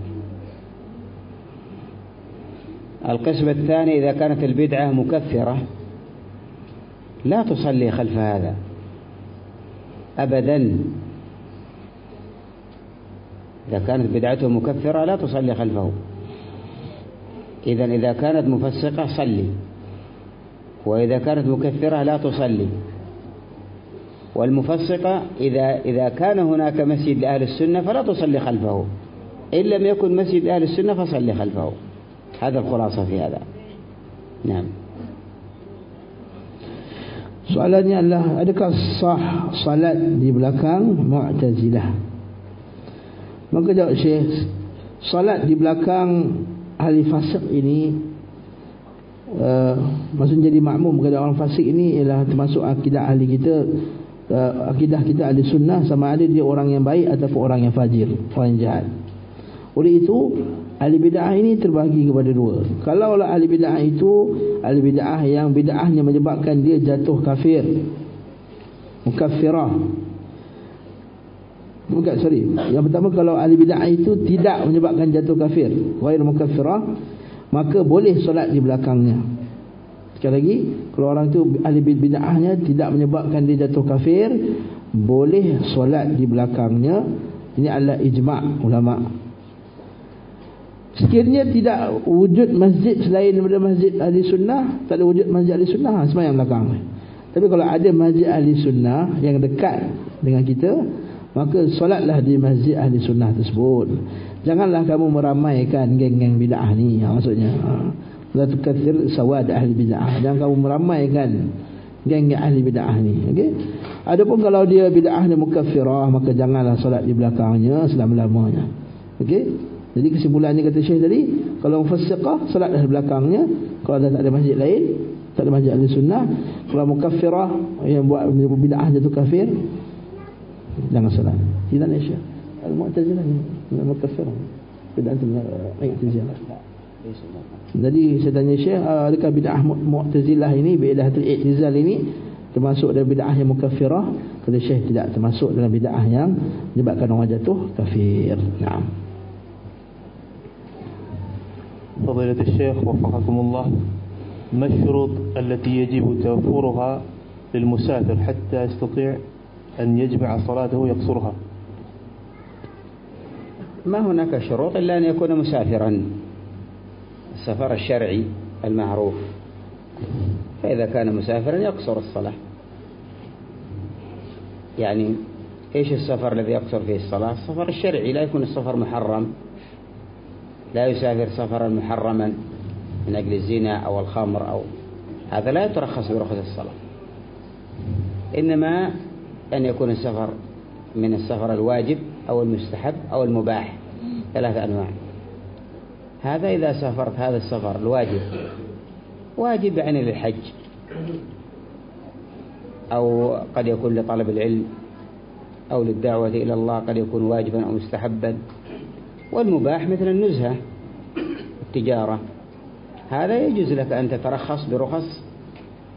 القسم الثاني إذا كانت البدعة مكفرة لا تصلي خلف هذا أبدا. إذا كانت بدعته مكفرة لا تصلي خلفه. إذا إذا كانت مفسقة صلي. وإذا كانت مكفرة لا تصلي. والمفسقة إذا إذا كان هناك مسجد لأهل السنة فلا تصلي خلفه. إن لم يكن مسجد أهل السنة فصلي خلفه. هذا الخلاصة في هذا. نعم. Soalannya adalah adakah sah salat di belakang Mu'tazilah? Maka jawab Syekh, salat di belakang ahli fasik ini uh, maksudnya jadi makmum kepada orang fasik ini ialah termasuk akidah ahli kita. Uh, akidah kita ahli sunnah sama ada dia orang yang baik ataupun orang yang fajir orang yang jahat. Oleh itu ahli bid'ah ini terbagi kepada dua. Kalau lah ahli bid'ah itu ahli bid'ah yang bid'ahnya menyebabkan dia jatuh kafir mukaffirah. Bukan, sorry. Yang pertama kalau ahli bid'ah itu tidak menyebabkan jatuh kafir, ghair mukaffirah, maka boleh solat di belakangnya. Sekali lagi kalau orang itu ahli bid'ahnya tidak menyebabkan dia jatuh kafir boleh solat di belakangnya. Ini adalah ijma' ulama. Sekiranya tidak wujud masjid selain daripada masjid ahli sunnah tak ada wujud masjid ahli sunnah ha, semayang belakang. Tapi kalau ada masjid ahli sunnah yang dekat dengan kita maka solatlah di masjid ahli sunnah tersebut Janganlah kamu meramaikan geng-geng bid'ah ni ha, maksudnya. Ha. La tukathir sawad ahli bid'ah. Jangan kamu meramaikan geng-geng ahli bid'ah ni okey adapun kalau dia bid'ah ni mukaffirah maka janganlah solat di belakangnya selama-lamanya okey jadi kesimpulannya kata Syekh tadi kalau mufassiqah solat di belakangnya kalau dah tak ada masjid lain tak ada masjid ahli sunnah kalau mukaffirah yang buat bid'ah jatuh kafir jangan solat ni Syekh ni mukaffirah bid'ah tu ayat tizilah jadi saya tanya Syekh ah, adakah bid'ah Mu'tazilah ini bid'ah i'tizal ini termasuk dalam bid'ah yang mukaffirah? Kata Syekh tidak termasuk dalam bid'ah yang menyebabkan orang jatuh kafir. Naam. فضيلة الشيخ وفقكم الله ما الشروط التي يجب توفرها للمسافر حتى يستطيع أن يجمع صلاته ويقصرها ما هناك شروط إلا أن يكون مسافرا. السفر الشرعي المعروف. فإذا كان مسافرا يقصر الصلاة. يعني إيش السفر الذي يقصر فيه الصلاة؟ السفر الشرعي لا يكون السفر محرم. لا يسافر سفرا محرما من أجل الزنا أو الخمر أو هذا لا يترخص برخص الصلاة. إنما أن يكون السفر من السفر الواجب أو المستحب أو المباح. ثلاثة أنواع. هذا إذا سافرت هذا السفر الواجب. واجب يعني للحج. أو قد يكون لطلب العلم. أو للدعوة إلى الله قد يكون واجبا أو مستحبا. والمباح مثل النزهة. التجارة. هذا يجوز لك أن تترخص برخص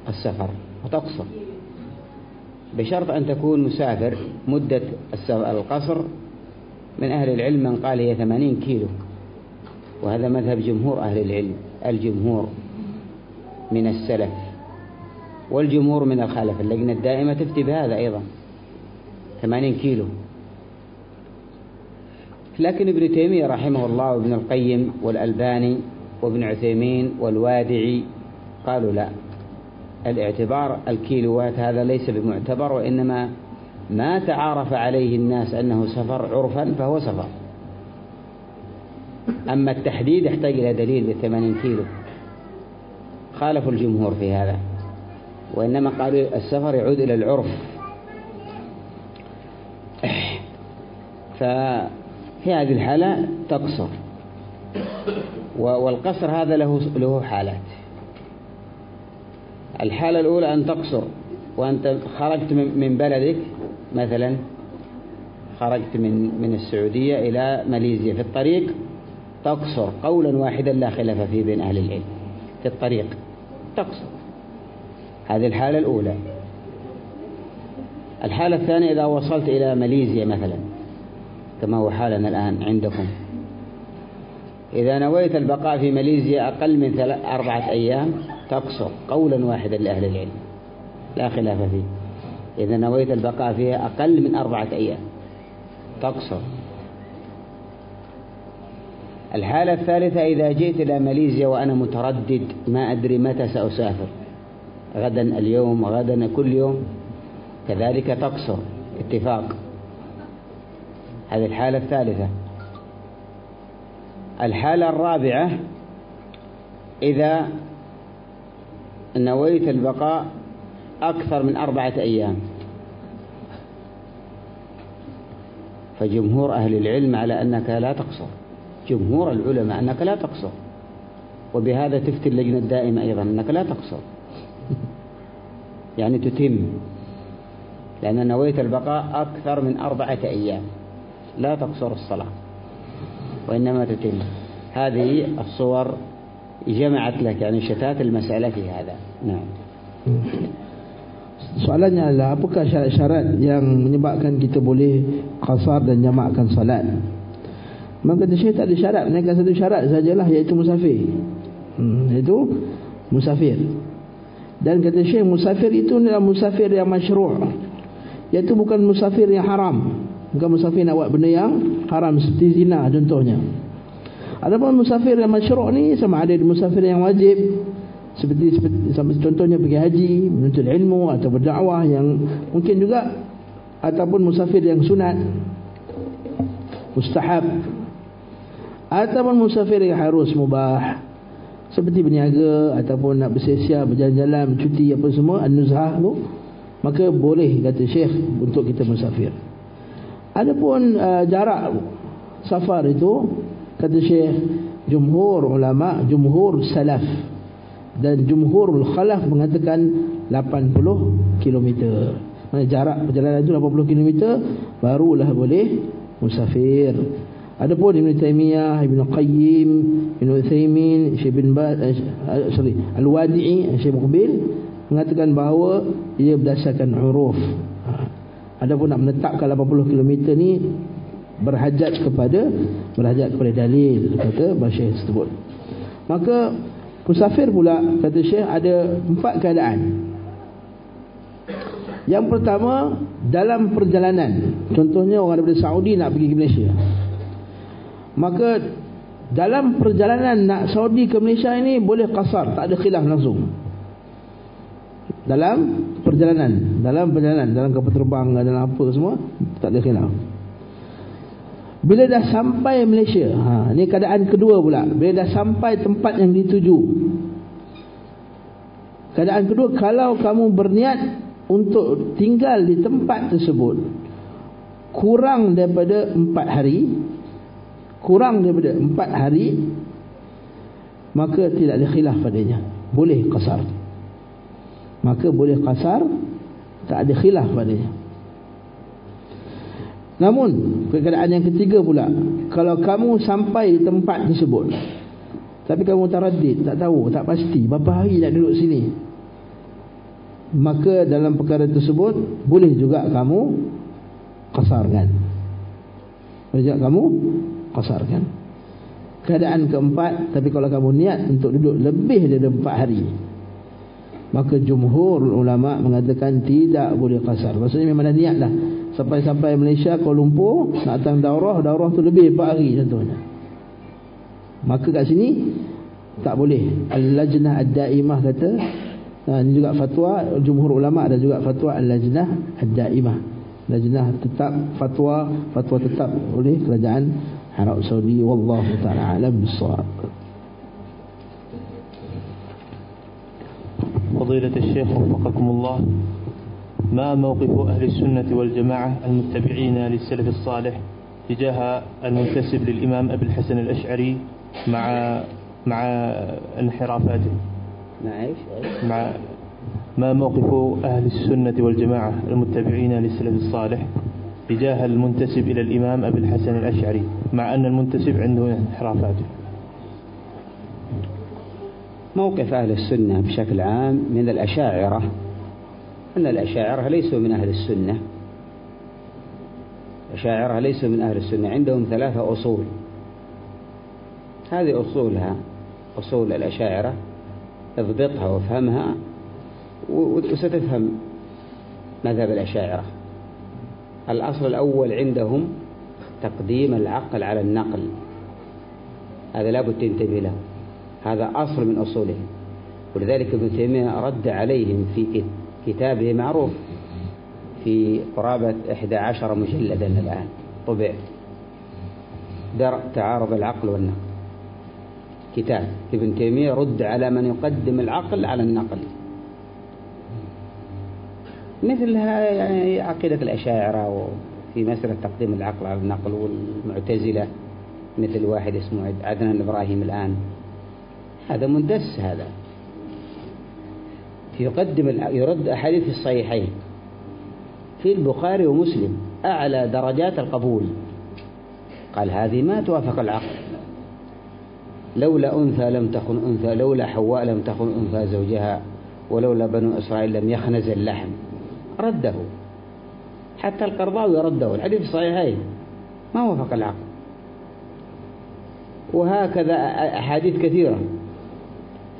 السفر وتقصر. بشرط أن تكون مسافر مدة القصر من أهل العلم من قال هي ثمانين كيلو. وهذا مذهب جمهور أهل العلم الجمهور من السلف والجمهور من الخلف. اللجنة الدائمة تفتي بهذا أيضا ثمانين كيلو. لكن ابن تيمية رحمه الله وابن القيم والألباني وابن عثيمين والوادعي قالوا لا. الاعتبار الكيلوات هذا ليس بمعتبر وإنما ما تعارف عليه الناس أنه سفر عرفا فهو سفر. أما التحديد يحتاج إلى دليل بالثمانين كيلو. خالفوا الجمهور في هذا. وإنما قالوا السفر يعود إلى العرف. ففي هذه الحالة تقصر. والقصر هذا له له حالات. الحالة الأولى أن تقصر وأنت خرجت من بلدك مثلا خرجت من من السعودية إلى ماليزيا. في الطريق تقصر قولا واحدا لا خلاف فيه بين أهل العلم. في الطريق تقصر. هذه الحالة الأولى. الحالة الثانية إذا وصلت إلى ماليزيا مثلا كما هو حالنا الآن عندكم. إذا نويت البقاء في ماليزيا أقل من أربعة أيام تقصر قولا واحدا لأهل العلم. لا خلاف فيه. إذا نويت البقاء فيها أقل من أربعة أيام. تقصر. الحالة الثالثة إذا جئت إلى ماليزيا وأنا متردد ما أدري متى سأسافر. غدا اليوم غدا كل يوم. كذلك تقصر. اتفاق. هذه الحالة الثالثة. الحالة الرابعة إذا نويت البقاء أكثر من أربعة أيام. فجمهور أهل العلم على أنك لا تقصر. جمهور العلماء أنك لا تقصر. وبهذا تفتي اللجنة الدائمة أيضا أنك لا تقصر. يعني تتم. لأن نويت البقاء أكثر من أربعة أيام. لا تقصر الصلاة. وإنما تتم. هذه الصور جمعت لك يعني شتات المسألة في هذا نعم Soalannya adalah apakah syarat-syarat yang menyebabkan kita boleh qasar dan jamakkan salat? Maka dia tak ada syarat, mereka satu syarat sajalah iaitu musafir. Hmm, iaitu musafir. Dan kata Syekh musafir itu adalah musafir yang masyru'. Iaitu bukan musafir yang haram. Bukan musafir nak buat benda yang haram seperti zina contohnya. Adapun musafir yang masyru' ni sama ada musafir yang wajib. Seperti, seperti contohnya pergi haji, menuntut ilmu atau berdakwah yang mungkin juga ataupun musafir yang sunat mustahab. Ataupun musafir yang harus mubah seperti berniaga ataupun nak bersia-sia berjalan-jalan bercuti apa semua an-nuzhah tu maka boleh kata syekh untuk kita musafir. Adapun uh, jarak safar itu kata syekh jumhur ulama jumhur salaf dan jumhurul khalaf mengatakan 80 km mana jarak perjalanan itu 80 km barulah boleh musafir Adapun Ibn Taymiyah, Ibn Qayyim, Ibn Uthaymin, Syekh bin Baz, eh, sorry, Al-Wadi'i, Syekh Muqbil mengatakan bahawa ia berdasarkan huruf. Ha. Adapun nak menetapkan 80 km ni berhajat kepada berhajat kepada dalil kata bahasa tersebut. Maka musafir pula kata Syekh ada empat keadaan. Yang pertama dalam perjalanan. Contohnya orang daripada Saudi nak pergi ke Malaysia. Maka dalam perjalanan nak Saudi ke Malaysia ini boleh kasar, tak ada khilaf langsung. Dalam perjalanan, dalam perjalanan, dalam kapal terbang, dalam apa semua, tak ada khilaf. Bila dah sampai Malaysia, ha, ini keadaan kedua pula. Bila dah sampai tempat yang dituju. Keadaan kedua, kalau kamu berniat untuk tinggal di tempat tersebut, kurang daripada empat hari, kurang daripada empat hari maka tidak ada khilaf padanya boleh kasar maka boleh kasar tak ada khilaf padanya namun keadaan yang ketiga pula kalau kamu sampai di tempat tersebut tapi kamu taraddid tak tahu tak pasti berapa hari nak duduk sini maka dalam perkara tersebut boleh juga kamu kasarkan. Boleh juga kamu qasarkan keadaan keempat tapi kalau kamu niat untuk duduk lebih dari empat hari maka jumhur ulama mengatakan tidak boleh qasar maksudnya memang dah niat dah sampai-sampai Malaysia Kuala Lumpur nak datang daurah daurah tu lebih empat hari contohnya maka kat sini tak boleh al-lajnah ad-daimah kata ha, ini juga fatwa jumhur ulama ada juga fatwa al-lajnah ad-daimah lajnah tetap fatwa fatwa tetap oleh kerajaan عراق سعودي والله تعالى أعلم بالصواب فضيلة الشيخ وفقكم الله ما موقف أهل السنة والجماعة المتبعين للسلف الصالح تجاه المنتسب للإمام أبي الحسن الأشعري مع مع انحرافاته مع إيش؟ مع ما موقف أهل السنة والجماعة المتبعين للسلف الصالح تجاه المنتسب إلى الإمام أبي الحسن الأشعري مع أن المنتسب عنده انحرافات موقف أهل السنة بشكل عام من الأشاعرة أن الأشاعرة ليسوا من أهل السنة. الأشاعرة ليسوا من أهل السنة عندهم ثلاثة أصول. هذه أصولها أصول الأشاعرة. اضبطها وافهمها وستفهم مذهب الأشاعرة. الأصل الأول عندهم تقديم العقل على النقل. هذا لابد تنتبه له. هذا أصل من أصولهم. ولذلك ابن تيمية رد عليهم في كتابه معروف في قرابة 11 مجلدا الآن. طبع. درء تعارض العقل والنقل. كتاب. ابن تيمية رد على من يقدم العقل على النقل. مثلها يعني عقيدة الأشاعرة في مسألة تقديم العقل على النقل والمعتزلة مثل واحد اسمه عدنان إبراهيم الآن. هذا مندس هذا. يقدم يرد أحاديث الصحيحين. في البخاري ومسلم أعلى درجات القبول. قال هذه ما توافق العقل. لولا أنثى لم تخن أنثى لولا حواء لم تخن أنثى زوجها ولولا بنو إسرائيل لم يخنز اللحم. رده. حتى القرضاوي رده. الحديث الصحيحين. ما وافق العقل. وهكذا أحاديث كثيرة.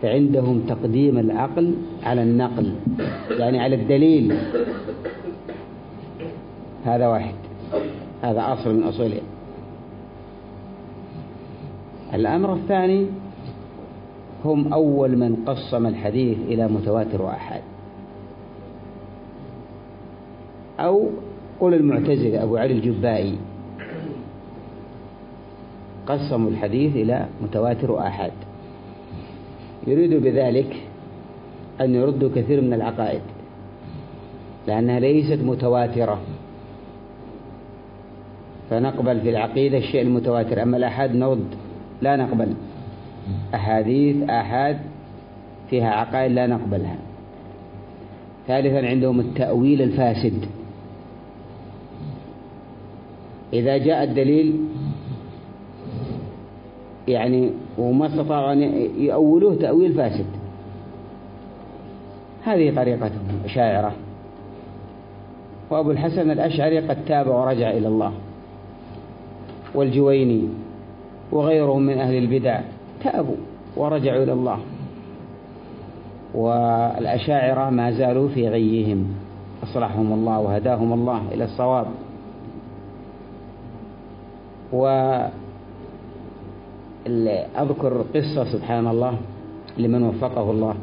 فعندهم تقديم العقل على النقل يعني على الدليل. هذا واحد. هذا أصل من أصولهم الأمر الثاني هم أول من قسم الحديث إلى متواتر وأحاد. أو قول المعتزلة أبو علي الجبائي قسموا الحديث إلى متواتر وآحاد. يريد بذلك أن يردوا كثير من العقائد لأنها ليست متواترة. فنقبل في العقيدة الشيء المتواتر أما الأحاد نرد لا نقبل. أحاديث أحاد فيها عقائد لا نقبلها. ثالثا عندهم التأويل الفاسد. إذا جاء الدليل يعني وما استطاعوا أن يؤولوه تأويل فاسد. هذه طريقتهم شاعرة وأبو الحسن الأشعري قد تاب ورجع إلى الله. والجويني وغيرهم من أهل البدع تابوا ورجعوا إلى الله. والأشاعرة ما زالوا في غيهم. أصلحهم الله وهداهم الله إلى الصواب. وأذكر قصة سبحان الله لمن وفقه الله.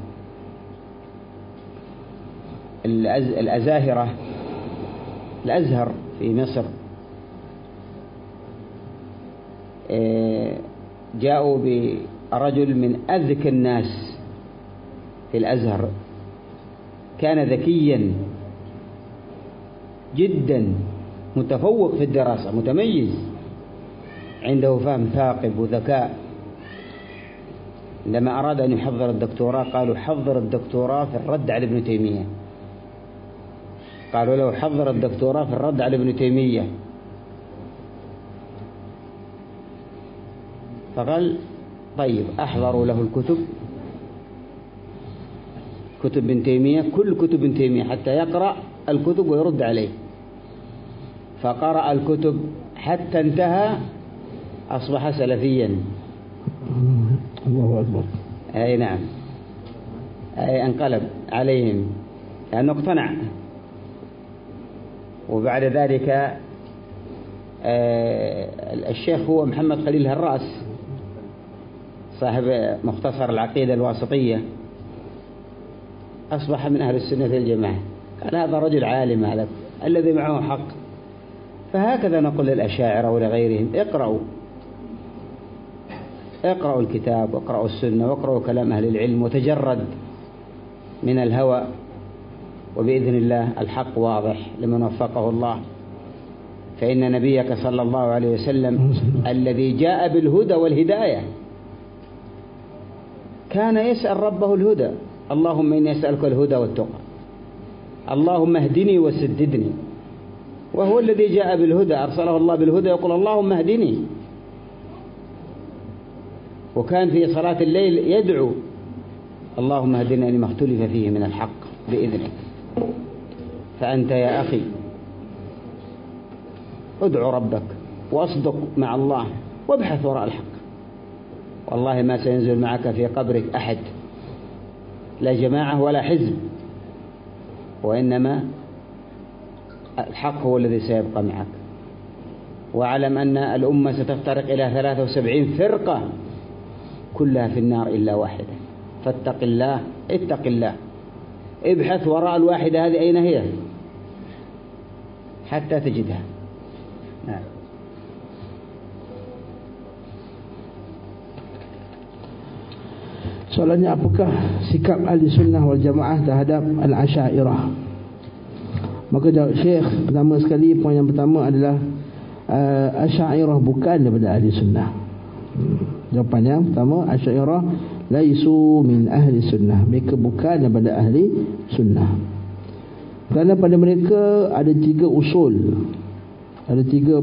الأزاهرة الأزهر في مصر. آه، جاءوا برجل من أذكى الناس في الأزهر. كان ذكيا جدا متفوق في الدراسة متميز. عنده فهم ثاقب وذكاء. عندما أراد أن يحضر الدكتوراه قالوا حضر الدكتوراه في الرد على ابن تيمية. قالوا له حضر الدكتوراه في الرد على ابن تيمية. فقال طيب أحضروا له الكتب. كتب ابن تيمية كل كتب ابن تيمية حتى يقرأ الكتب ويرد عليه. فقرأ الكتب حتى انتهى أصبح سلفيا. الله أكبر. أي نعم. أي انقلب عليهم. لأنه اقتنع. وبعد ذلك آه، الشيخ هو محمد خليل هراس صاحب مختصر العقيدة الواسطية. أصبح من أهل السنة الجماعة قال هذا رجل عالم هذا الذي معه حق. فهكذا نقول للأشاعرة ولغيرهم اقرأوا. اقرأوا الكتاب واقرأوا السنة واقرأوا كلام أهل العلم وتجرد من الهوى وبإذن الله الحق واضح لمن وفقه الله. فإن نبيك صلى الله عليه وسلم الذي جاء بالهدى والهداية كان يسأل ربه الهدى. اللهم إني أسألك الهدى والتقى. اللهم اهدني وسددني. وهو الذي جاء بالهدى أرسله الله بالهدى يقول اللهم اهدني. وكان في صلاة الليل يدعو. اللهم اهدنا لما اختلف فيه من الحق بإذنك. فأنت يا أخي ادعو ربك واصدق مع الله وابحث وراء الحق. والله ما سينزل معك في قبرك أحد لا جماعة ولا حزب وإنما الحق هو الذي سيبقى معك. واعلم أن الأمة ستفترق إلى 73 فرقة. كلها في النار إلا واحدة فاتق الله اتق الله ابحث وراء الواحدة هذه أين هي حتى تجدها نعم Soalannya apakah sikap ahli sunnah wal jamaah terhadap al-asyairah Maka jawab Syekh pertama sekali poin yang pertama adalah uh, Asyairah bukan daripada ahli sunnah hmm. Jawapannya pertama Asyairah laisu min ahli sunnah. Mereka bukan daripada ahli sunnah. Kerana pada mereka ada tiga usul Ada tiga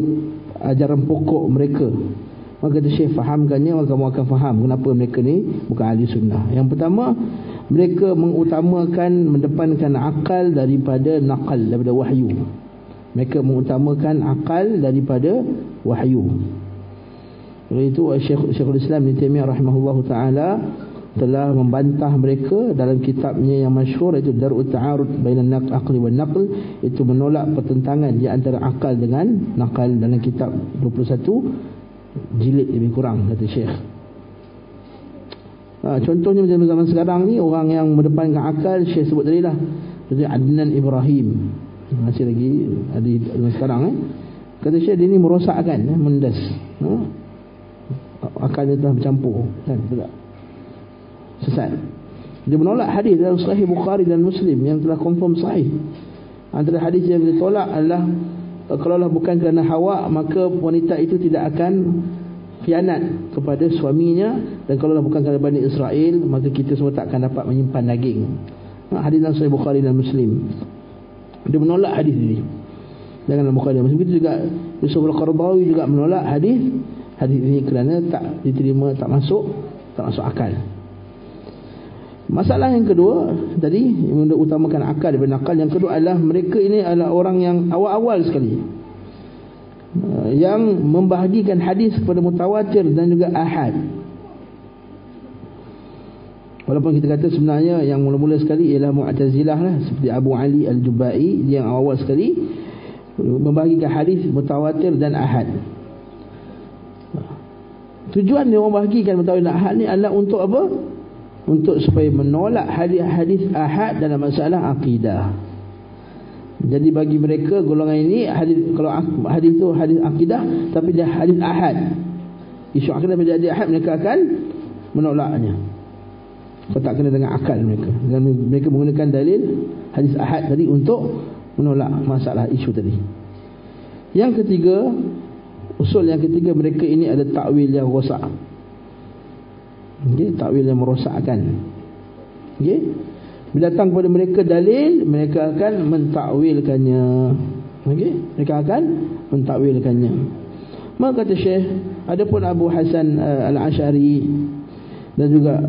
ajaran pokok mereka. Maka kata Syekh fahamkannya Maka kamu akan faham kenapa mereka ni Bukan ahli sunnah. Yang pertama Mereka mengutamakan Mendepankan akal daripada nakal Daripada wahyu. Mereka mengutamakan akal daripada wahyu Oleh itu Syekh, Syekhul Islam Ibn Taymiyyah rahimahullah ta'ala telah membantah mereka dalam kitabnya yang masyhur iaitu Darul Ta'arud Bainan Naql Aqli wal Naql itu menolak pertentangan di antara akal dengan nakal dalam kitab 21 jilid lebih kurang kata Syekh. Ha, contohnya macam zaman sekarang ni orang yang mendepankan akal Syekh sebut tadi lah. Seperti Adnan Ibrahim. Masih lagi ada zaman sekarang eh. Kata Syekh dia ni merosakkan eh, mendas. Ha? Akalnya telah bercampur kan tak? sesat. Dia menolak hadis dalam sahih Bukhari dan Muslim yang telah confirm sahih. Antara hadis yang ditolak adalah kalaulah bukan kerana hawa maka wanita itu tidak akan khianat kepada suaminya. Dan kalaulah bukan kerana Bani Israel maka kita semua tak akan dapat menyimpan daging. Ha, hadis dalam sahih Bukhari dan Muslim. Dia menolak hadis ini. Jangan Bukhari dan Muslim. Itu juga Yusuf Al-Qardawi juga menolak hadis hadis ini kerana tak diterima tak masuk tak masuk akal Masalah yang kedua tadi yang utamakan akal daripada akal yang kedua adalah mereka ini adalah orang yang awal-awal sekali uh, yang membahagikan hadis kepada mutawatir dan juga ahad. Walaupun kita kata sebenarnya yang mula-mula sekali ialah Mu'tazilah lah seperti Abu Ali Al-Jubai dia yang awal sekali membahagikan hadis mutawatir dan ahad. Tujuan dia membahagikan mutawatir dan ahad ni adalah untuk apa? untuk supaya menolak hadis-hadis ahad dalam masalah akidah. Jadi bagi mereka golongan ini hadis kalau hadis itu hadis akidah tapi dia hadis ahad. Isu akidah dia ahad mereka akan menolaknya. Kau tak kena dengan akal mereka. Dan mereka menggunakan dalil hadis ahad tadi untuk menolak masalah isu tadi. Yang ketiga, usul yang ketiga mereka ini ada takwil yang rosak. Okay, takwil yang merosakkan. Okay. Bila datang kepada mereka dalil, mereka akan mentakwilkannya. Okay. Mereka akan mentakwilkannya. Maka kata Syekh, adapun Abu Hasan uh, Al-Ash'ari dan juga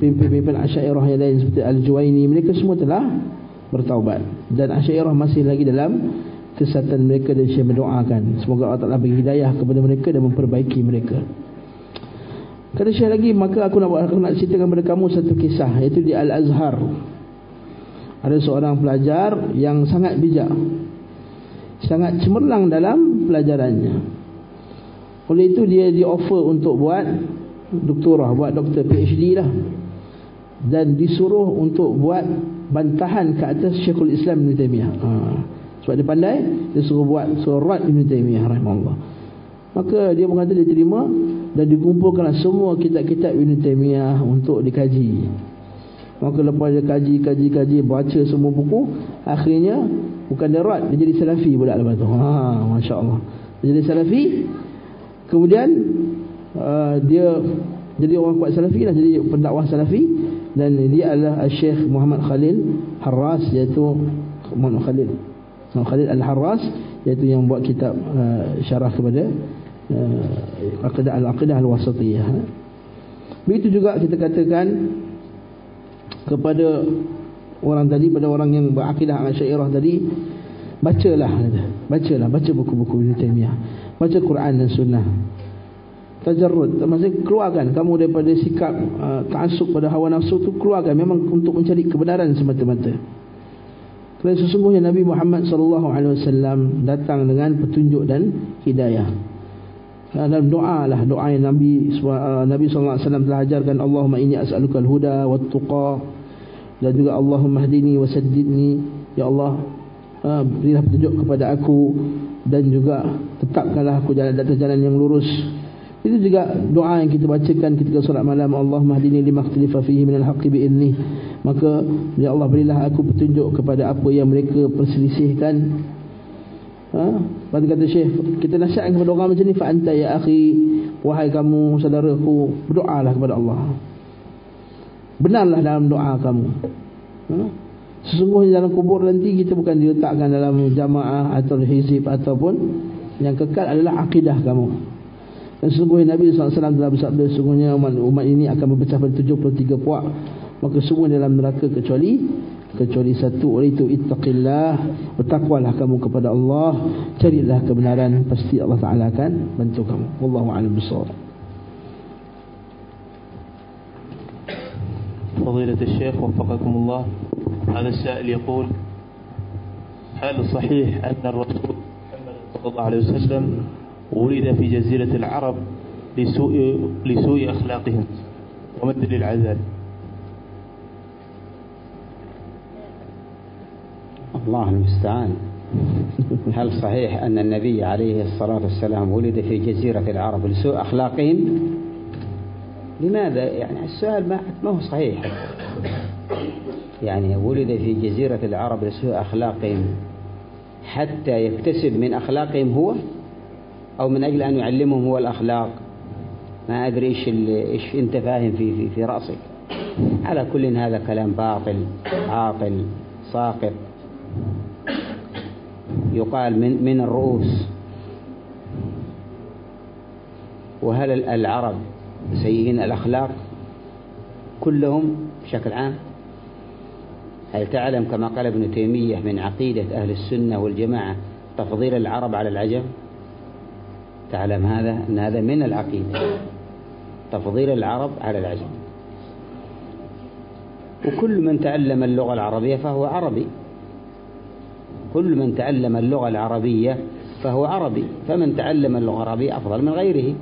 pimpin-pimpin Asy'ariyah yang lain seperti Al-Juwaini, mereka semua telah bertaubat dan Asy'ariyah masih lagi dalam kesesatan mereka dan Syekh mendoakan semoga Allah Taala bagi hidayah kepada mereka dan memperbaiki mereka. Kata Syekh lagi maka aku nak aku nak ceritakan kepada kamu satu kisah iaitu di Al-Azhar. Ada seorang pelajar yang sangat bijak. Sangat cemerlang dalam pelajarannya. Oleh itu dia di offer untuk buat doktorah, buat doktor PhD lah. Dan disuruh untuk buat bantahan ke atas Syekhul Islam Ibn Taymiyah. Ha. Sebab dia pandai, dia suruh buat surat Ibn Taymiyah rahimahullah. Maka dia mengatakan dia terima dan dikumpulkanlah semua kitab-kitab Ibn Taymiyah untuk dikaji. Maka lepas dia kaji, kaji, kaji, baca semua buku, akhirnya bukan dia rat, dia jadi salafi pula lepas tu. Ha, Masya Allah. Dia jadi salafi, kemudian uh, dia jadi orang kuat salafi lah, jadi pendakwah salafi dan dia adalah Syekh Muhammad Khalil Harras iaitu Muhammad Khalil Muhammad Khalil Al-Harras iaitu yang buat kitab uh, syarah kepada uh, aqidah al-aqidah al-wasatiyah. Begitu juga kita katakan kepada orang tadi pada orang yang berakidah Asy'ariyah tadi bacalah bacalah baca buku-buku Ibn Taymiyah. Baca Quran dan sunnah. Tajarrud maksudnya keluarkan. Kamu daripada sikap uh, ta'assub pada hawa nafsu tu keluarkan. Memang untuk mencari kebenaran semata-mata kerana sesungguhnya Nabi Muhammad sallallahu alaihi wasallam datang dengan petunjuk dan hidayah. Dalam doa lah doa yang Nabi uh, Nabi sallallahu alaihi wasallam telah ajarkan Allahumma inni as'aluka al-huda wat tuqa dan juga Allahumma hdini wa saddidni. Ya Allah uh, berilah petunjuk kepada aku dan juga tetapkanlah aku jalan atas jalan yang lurus itu juga doa yang kita bacakan ketika solat malam Allahumma hdini lima ikhtalifa fihi minal haqqi bi'idni maka ya Allah berilah aku petunjuk kepada apa yang mereka perselisihkan Ha? Lepas kata Syekh, kita nasihatkan kepada orang macam ni fa anta ya akhi, wahai kamu saudaraku, berdoalah kepada Allah. Benarlah dalam doa kamu. Ha? Sesungguhnya dalam kubur nanti kita bukan diletakkan dalam jamaah atau hizib ataupun yang kekal adalah akidah kamu. Dan sesungguhnya Nabi SAW telah bersabda sesungguhnya umat, umat ini akan berpecah pada 73 puak. Maka semua dalam neraka kecuali kecuali satu oleh itu ittaqillah bertakwalah kamu kepada Allah carilah kebenaran pasti Allah Taala akan bantu kamu wallahu a'lam bissawab فضيلة الشيخ وفقكم الله هذا السائل يقول هل صحيح أن الرسول محمد صلى الله عليه وسلم ولد في جزيرة العرب لسوء, لسوء أخلاقهم على ذلك الله المستعان. هل صحيح أن النبي عليه الصلاة والسلام ولد في جزيرة العرب لسوء أخلاقهم؟ لماذا؟ يعني السؤال ما هو صحيح. يعني ولد في جزيرة العرب لسوء أخلاقهم حتى يكتسب من أخلاقهم هو؟ أو من أجل أن يعلمهم هو الأخلاق. ما أدري إيش إيش أنت فاهم في في, في رأسك. على كل هذا كلام باطل عاطل ساقط. يقال من من الرؤوس. وهل العرب سيئين الأخلاق كلهم بشكل عام؟ هل تعلم كما قال ابن تيمية من عقيدة أهل السنة والجماعة تفضيل العرب على العجم؟ تعلم هذا أن هذا من العقيدة تفضيل العرب على العجم. وكل من تعلم اللغة العربية فهو عربي. كل من تعلم اللغة العربية فهو عربي. فمن تعلم اللغة العربية أفضل من غيره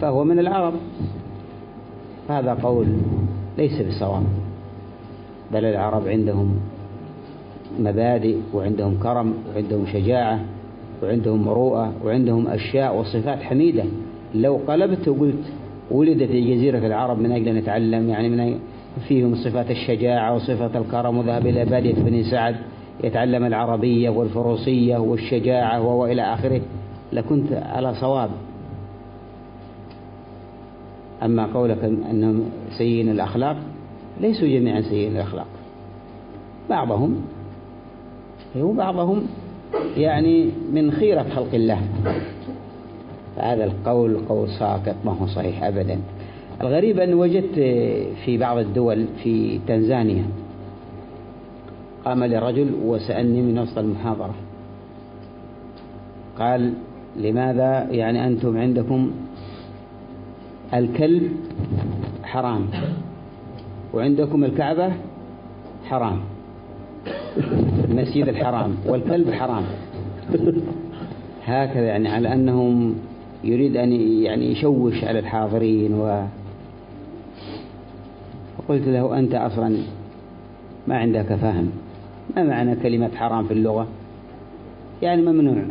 فهو من العرب. هذا قول ليس بصواب. بل العرب عندهم مبادئ وعندهم كرم وعندهم شجاعة. وعندهم مروءة وعندهم أشياء وصفات حميدة. لو قلبت وقلت ولد في جزيرة العرب من أجل أن نتعلم يعني من فيهم صفات الشجاعة وصفة الكرم وذهب إلى بادية بني سعد يتعلم العربية والفروسية والشجاعة وإلى آخره. لكنت على صواب. أما قولك أنهم سيئين الأخلاق ليسوا جميعا سيئين الأخلاق. بعضهم وبعضهم يعني من خيرة خلق الله. هذا القول قول ساقط ما هو صحيح أبدا. الغريب أن وجدت في بعض الدول في تنزانيا قام لرجل وسألني من وسط المحاضرة. قال لماذا يعني أنتم عندكم الكلب حرام؟ وعندكم الكعبة حرام؟ المسجد الحرام والكلب حرام. هكذا يعني على أنهم يريد أن يعني يشوش على الحاضرين و فقلت له أنت أصلا ما عندك فهم. ما معنى كلمة حرام في اللغة؟ يعني ممنوع.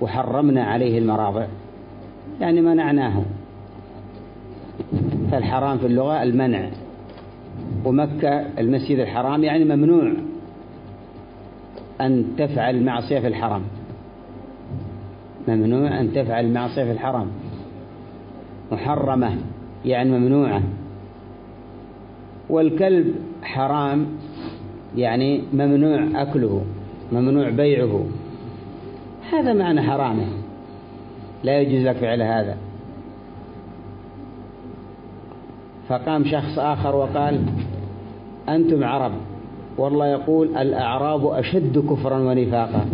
وحرمنا عليه المراضع. يعني منعناه. فالحرام في اللغة المنع. ومكة المسجد الحرام يعني ممنوع. أن تفعل معصية في الحرم ممنوع أن تفعل معصية في الحرم محرمة يعني ممنوعة. والكلب حرام يعني ممنوع أكله ممنوع بيعه. هذا معنى حرامة. لا يجوز لك فعل هذا. فقام شخص آخر وقال أنتم عرب. والله يقول الأعراب أشد كفرا ونفاقا.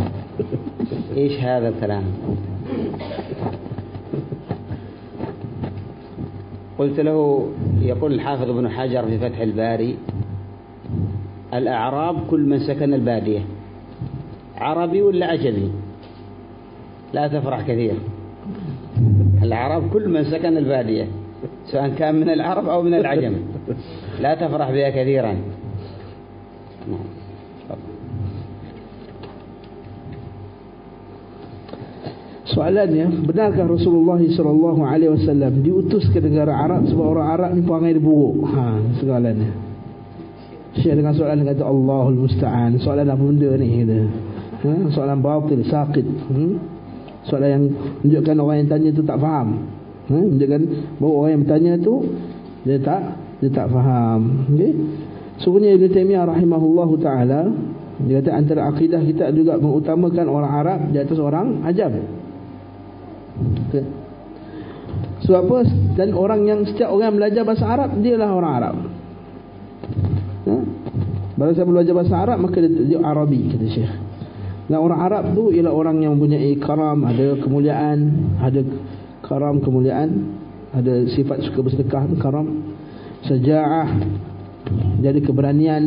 إيش هذا الكلام؟ قلت له يقول الحافظ ابن حجر في فتح الباري الأعراب كل من سكن البادية. عربي ولا عجمي لا تفرح كثير. العرب كل من سكن البادية سواء كان من العرب أو من العجم. لا تفرح بها كثيرا. Soalannya, benarkah Rasulullah sallallahu alaihi wasallam diutus ke negara Arab sebab orang Arab ni perangai dia buruk? Ha, soalannya. Syekh dengan soalan dia kata Allahul musta'an. Soalan apa benda ni kata. Ha, soalan batil, sakit. Hmm? Soalan yang menunjukkan orang yang tanya tu tak faham. Ha, menunjukkan bahawa orang yang bertanya tu dia tak dia tak faham. Okey. Sebenarnya Ibn Taymiyah rahimahullahu taala dia kata antara akidah kita juga mengutamakan orang Arab di atas orang Ajam. Okay. Sebab apa? Dan orang yang setiap orang yang belajar bahasa Arab dia lah orang Arab. Ha? Bila saya belajar bahasa Arab maka dia, dia Arabi kata Syekh. Dan orang Arab tu ialah orang yang mempunyai karam, ada kemuliaan, ada karam kemuliaan, ada sifat suka bersedekah, karam, sejaah, jadi keberanian.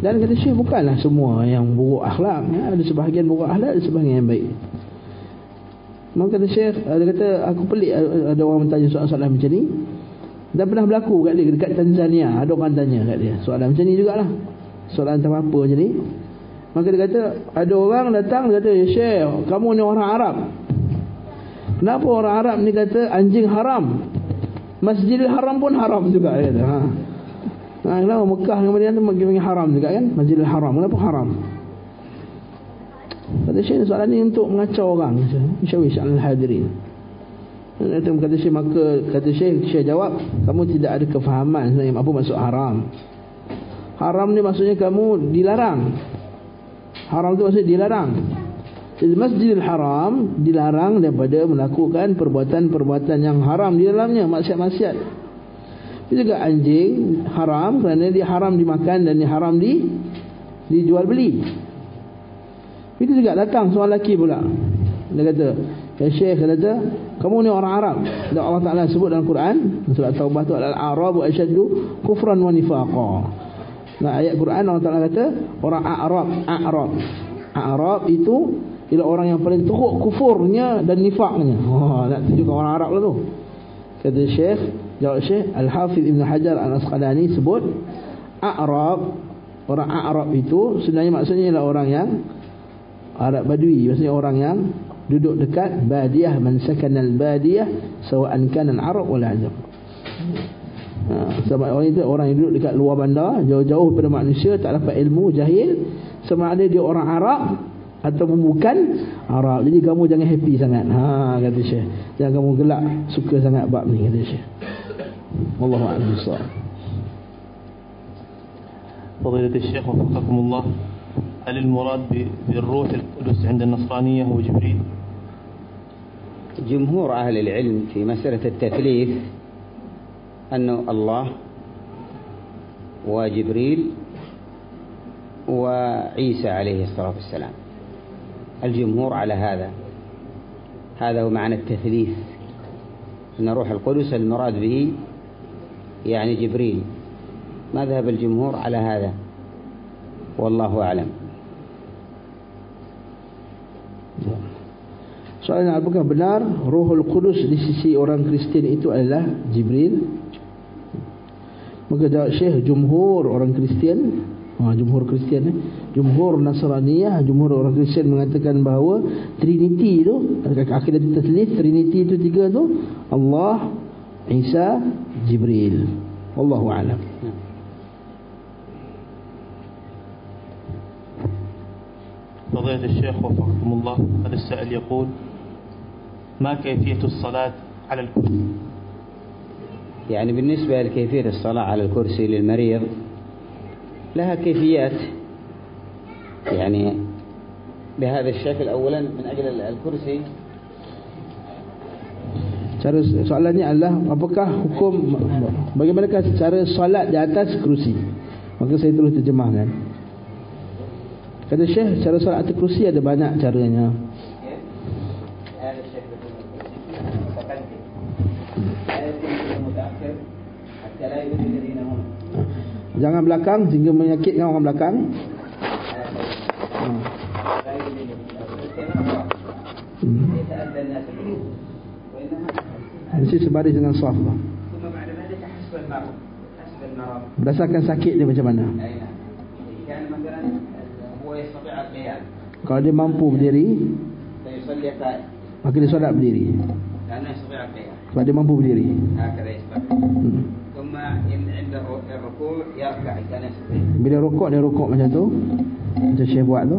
Dan kata Syekh bukanlah semua yang buruk akhlak, ya? ada sebahagian buruk akhlak, ada sebahagian yang baik. Maka kata Syekh Dia kata aku pelik ada orang bertanya soalan-soalan macam ni Dan pernah berlaku kat dia Dekat Tanzania Ada orang tanya kat dia Soalan macam ni jugalah Soalan tentang apa macam ni Maka dia kata Ada orang datang Dia kata ya Syekh Kamu ni orang Arab Kenapa orang Arab ni kata anjing haram? Masjidil Haram pun haram juga kata. Ha. Ha, kenapa Mekah dengan Madinah tu bagi haram juga kan? Masjidil Haram. Kenapa haram? Kata Syekh soalan ni untuk mengacau orang. Insyawish al-hadirin. Kata, kata Syekh maka kata Syekh Syekh jawab kamu tidak ada kefahaman sebenarnya apa maksud haram. Haram ni maksudnya kamu dilarang. Haram tu maksudnya dilarang. Jadi Masjidil Haram dilarang daripada melakukan perbuatan-perbuatan yang haram di dalamnya, maksiat-maksiat. Juga anjing haram kerana dia haram dimakan dan dia haram di dijual beli. Itu juga datang seorang lelaki pula. Dia kata, Ya Syekh kata, kamu ni orang Arab. Dan Allah Ta'ala sebut dalam Quran, surat Taubah tu, Al-Arabu asyaddu kufran wa nifaqa. Nah, ayat Quran Allah Ta'ala kata, orang Arab, Arab. Arab itu ialah orang yang paling teruk kufurnya dan nifaknya. Oh, nak tunjukkan orang Arab lah tu. Kata Syekh, jawab Syekh, Al-Hafiz Ibn Hajar Al-Asqalani sebut, Arab, orang Arab itu sebenarnya maksudnya ialah orang yang Arab Badui, maksudnya orang yang duduk dekat Badiah, man sakanal Badiah, sawa'an kanan Arab wal Ajam. Ha, sebab orang itu orang yang duduk dekat luar bandar, jauh-jauh daripada manusia, tak dapat ilmu, jahil, sama ada dia orang Arab ataupun bukan Arab. Jadi kamu jangan happy sangat. Ha kata Syekh. Jangan kamu gelak suka sangat bab ni kata Syekh. Wallahu a'lam bissawab. فضيلة الشيخ وفقكم الله هل المراد بالروح القدس عند النصرانية هو جبريل؟ جمهور أهل العلم في مسألة التثليث أنه الله وجبريل وعيسى عليه الصلاة والسلام الجمهور على هذا هذا هو معنى التثليث أن روح القدس المراد به يعني جبريل مذهب الجمهور على هذا والله أعلم Soalan apakah benar Rohul Kudus di sisi orang Kristian itu adalah Jibril? Maka jawab Syekh Jumhur orang Kristian ha, Jumhur Kristian eh? Jumhur Nasraniyah Jumhur orang Kristian mengatakan bahawa Trinity itu Akidah Taslis Trinity itu tiga tu Allah Isa Jibril Allahu Alam فضيلة الشيخ وفقكم الله هذا السائل يقول ما كيفية الصلاة على الكرسي يعني بالنسبة لكيفية الصلاة على الكرسي للمريض لها كيفيات يعني بهذا الشكل أولا من أجل الكرسي Cara soalannya adalah apakah hukum bagaimanakah cara solat di atas kerusi? Maka saya terus terjemahkan. Kata Syekh, cara solat atas kerusi ada banyak caranya. Jangan belakang sehingga menyakitkan orang belakang. Mesti sebaris dengan saf Berdasarkan sakit dia macam mana? Kalau dia mampu berdiri Maka dia solat berdiri. Sebab dia mampu berdiri. Hmm. Bila rokok dia rokok macam tu. Macam Syekh buat tu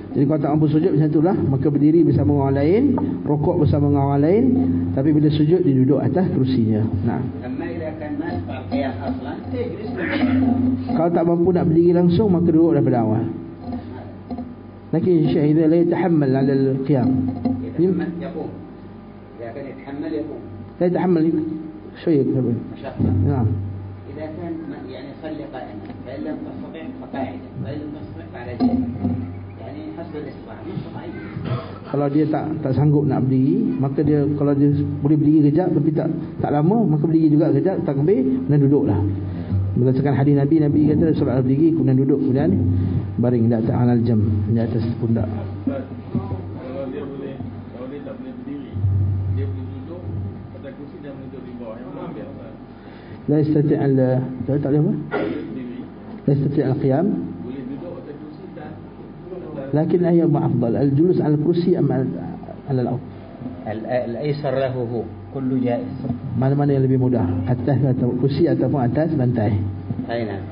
لا ما يستطيع السجود Jadi kalau tak mampu sujud macam itulah Maka berdiri bersama orang lain Rokok bersama dengan orang lain Tapi bila sujud dia duduk atas kerusinya Nah. Kalau tak mampu nak berdiri langsung Maka duduk daripada awal لكن الشيء إذا لا يتحمل على القيام يقوم إذا كان يتحمل يقوم لا يتحمل شوية نعم إذا كان يعني صلي قائما فإن لم تستطع فقاعدا فإن لم تستطع فعلى جنب kalau dia tak tak sanggup nak berdiri maka dia kalau dia boleh berdiri kejap tapi tak tak lama maka berdiri juga kejap tak lebih dan duduklah. Berdasarkan hadis Nabi Nabi kata solat berdiri kemudian duduk kemudian baring di atas anal jam di atas pundak. Kalau dia boleh kalau dia tak boleh berdiri dia boleh duduk pada kursi dan menunjuk di bawah. Yang mana biasa la istati'al tak boleh apa? La istati'al qiyam. لكن أيهما أفضل. الجلوس على الكرسي أم على الأرض؟ ال- الأيسر له هو. كله جائز. mana-mana yang lebih mudah atas atau kursi ataupun atas lantai أي نعم.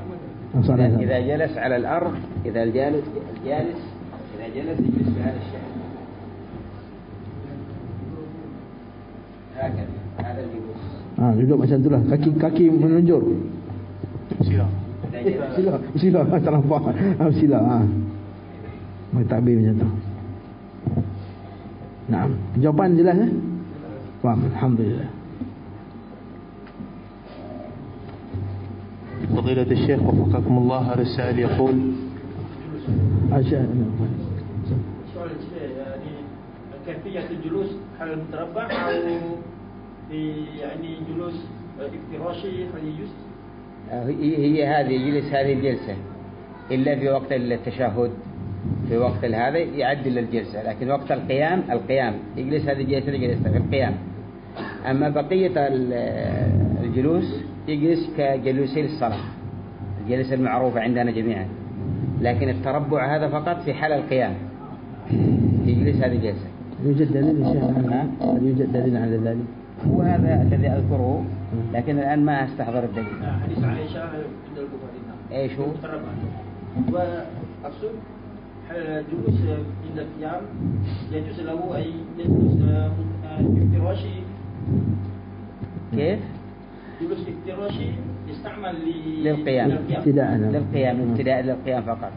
soalan إذا جلس على الأرض إذا الجالس الجالس إذا جلس يجلس بهذا الشكل هكذا. هذا الجلوس ha, duduk macam tu lah kaki kaki menunjuk Sila. sila sila tak nampak sila ha. Mai takbir macam tu Nah, jawapan jelas eh? Faham, Alhamdulillah فضيلة الشيخ وفقكم الله هذا السائل يقول Aisyah سؤال يعني كيفية الجلوس هل متربع أو في يعني جلوس افتراشي هل يجوز؟ هي هي هذه يجلس هذه الجلسة إلا في وقت التشهد في وقت هذا يعدل الجلسة لكن وقت القيام القيام يجلس هذه الجلسة جلسة في القيام. أما بقية ال- الجلوس يجلس كجلوسي للصلاة الجلسة المعروفة عندنا جميعا. لكن التربع هذا فقط في حال القيام يجلس هذه الجلسة. يوجد دليل يا شيخ على. هل يوجد دليل على ذلك. هو هذا الذي أذكره لكن الآن ما أستحضر الدليل. حديث عائشة عند البخاري. إيش هو؟ متربع الجلوس عند القيام يجوز له أن يجلس افتراشي كيف؟ جلوس افتراشي يستعمل للقيام. ابتداء. للقيام ابتداء للقيام فقط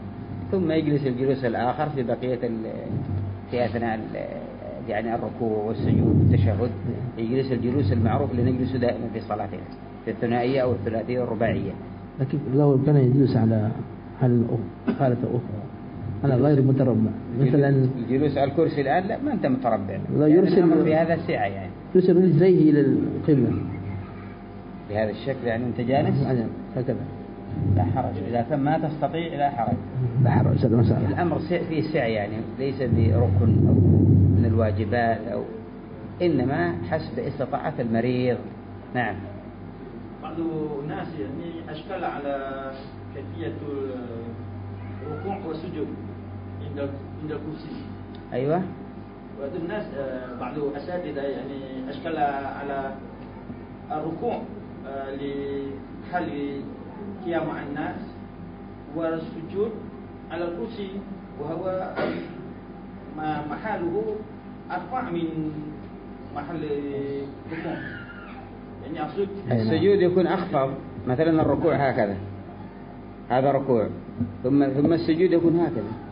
ثم يجلس الجلوس الآخر في بقية في أثناء يعني الركوع والسجود والتشهد يجلس الجلوس المعروف اللي نجلسه دائما في صلاتنا في الثنائية أو الثلاثية والرباعية لكن لو كان يجلس على على الأخ- حالة أخرى على غير متربع. مثلا الجلوس على الكرسي الآن لا ما أنت متربع. لا يعني يرسل- الأمر في هذا السعة يعني. يرسل رجليه إلى القبلة. بهذا الشكل يعني أنت جالس؟ يعني هكذا لا حرج. إذا ما تستطيع لا حرج. لا حرج هذا مسألة. الأمر سع- فيه سعة يعني ليس بركن أو من الواجبات أو إنما حسب استطاعة المريض. نعم. بعض الناس يعني أشكال على كيفية الركوع والسجود. عند الكرسي أيوة. بعض الناس آه، بعض الأساتذة يعني أشكال على الركوع آه، لحل قيام مع الناس والسجود على الكرسي وهو محله أرفع من محل الركوع. يعني أقصد السجود يكون أخفض مثلا الركوع هكذا. هذا ركوع. ثم ثم السجود يكون هكذا.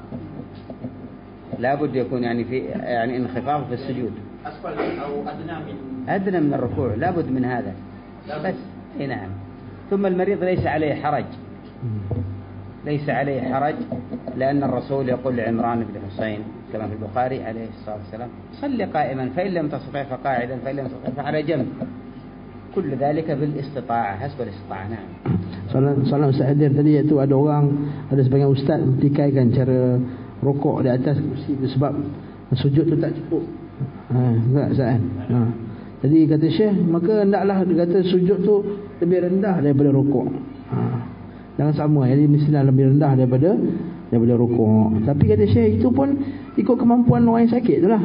لابد يكون يعني في يعني انخفاض في السجود. أسفل أو أدنى من أدنى من الركوع لابد من هذا. بس. إي نعم. ثم المريض ليس عليه حرج. ليس عليه حرج لأن الرسول يقول لعمران بن حسين كما في البخاري عليه الصلاة والسلام صل قائما فإن لم تستطع فقاعدا فإن لم تستطع فعلى جنب. كل ذلك بالاستطاعة حسب الاستطاعة نعم. Soalan soalan Ustaz Hadir tadi iaitu ada orang ada sebagian ustaz mentikaikan cara rokok di atas kursi sebab sujud tu tak cukup. Ha, enggak Ustaz kan? Ha. Jadi kata Syekh, maka hendaklah dia kata sujud tu lebih rendah daripada rokok. Ha. Jangan sama, jadi mestilah lebih rendah daripada daripada rokok. Tapi kata Syekh itu pun ikut kemampuan orang yang sakit tu lah.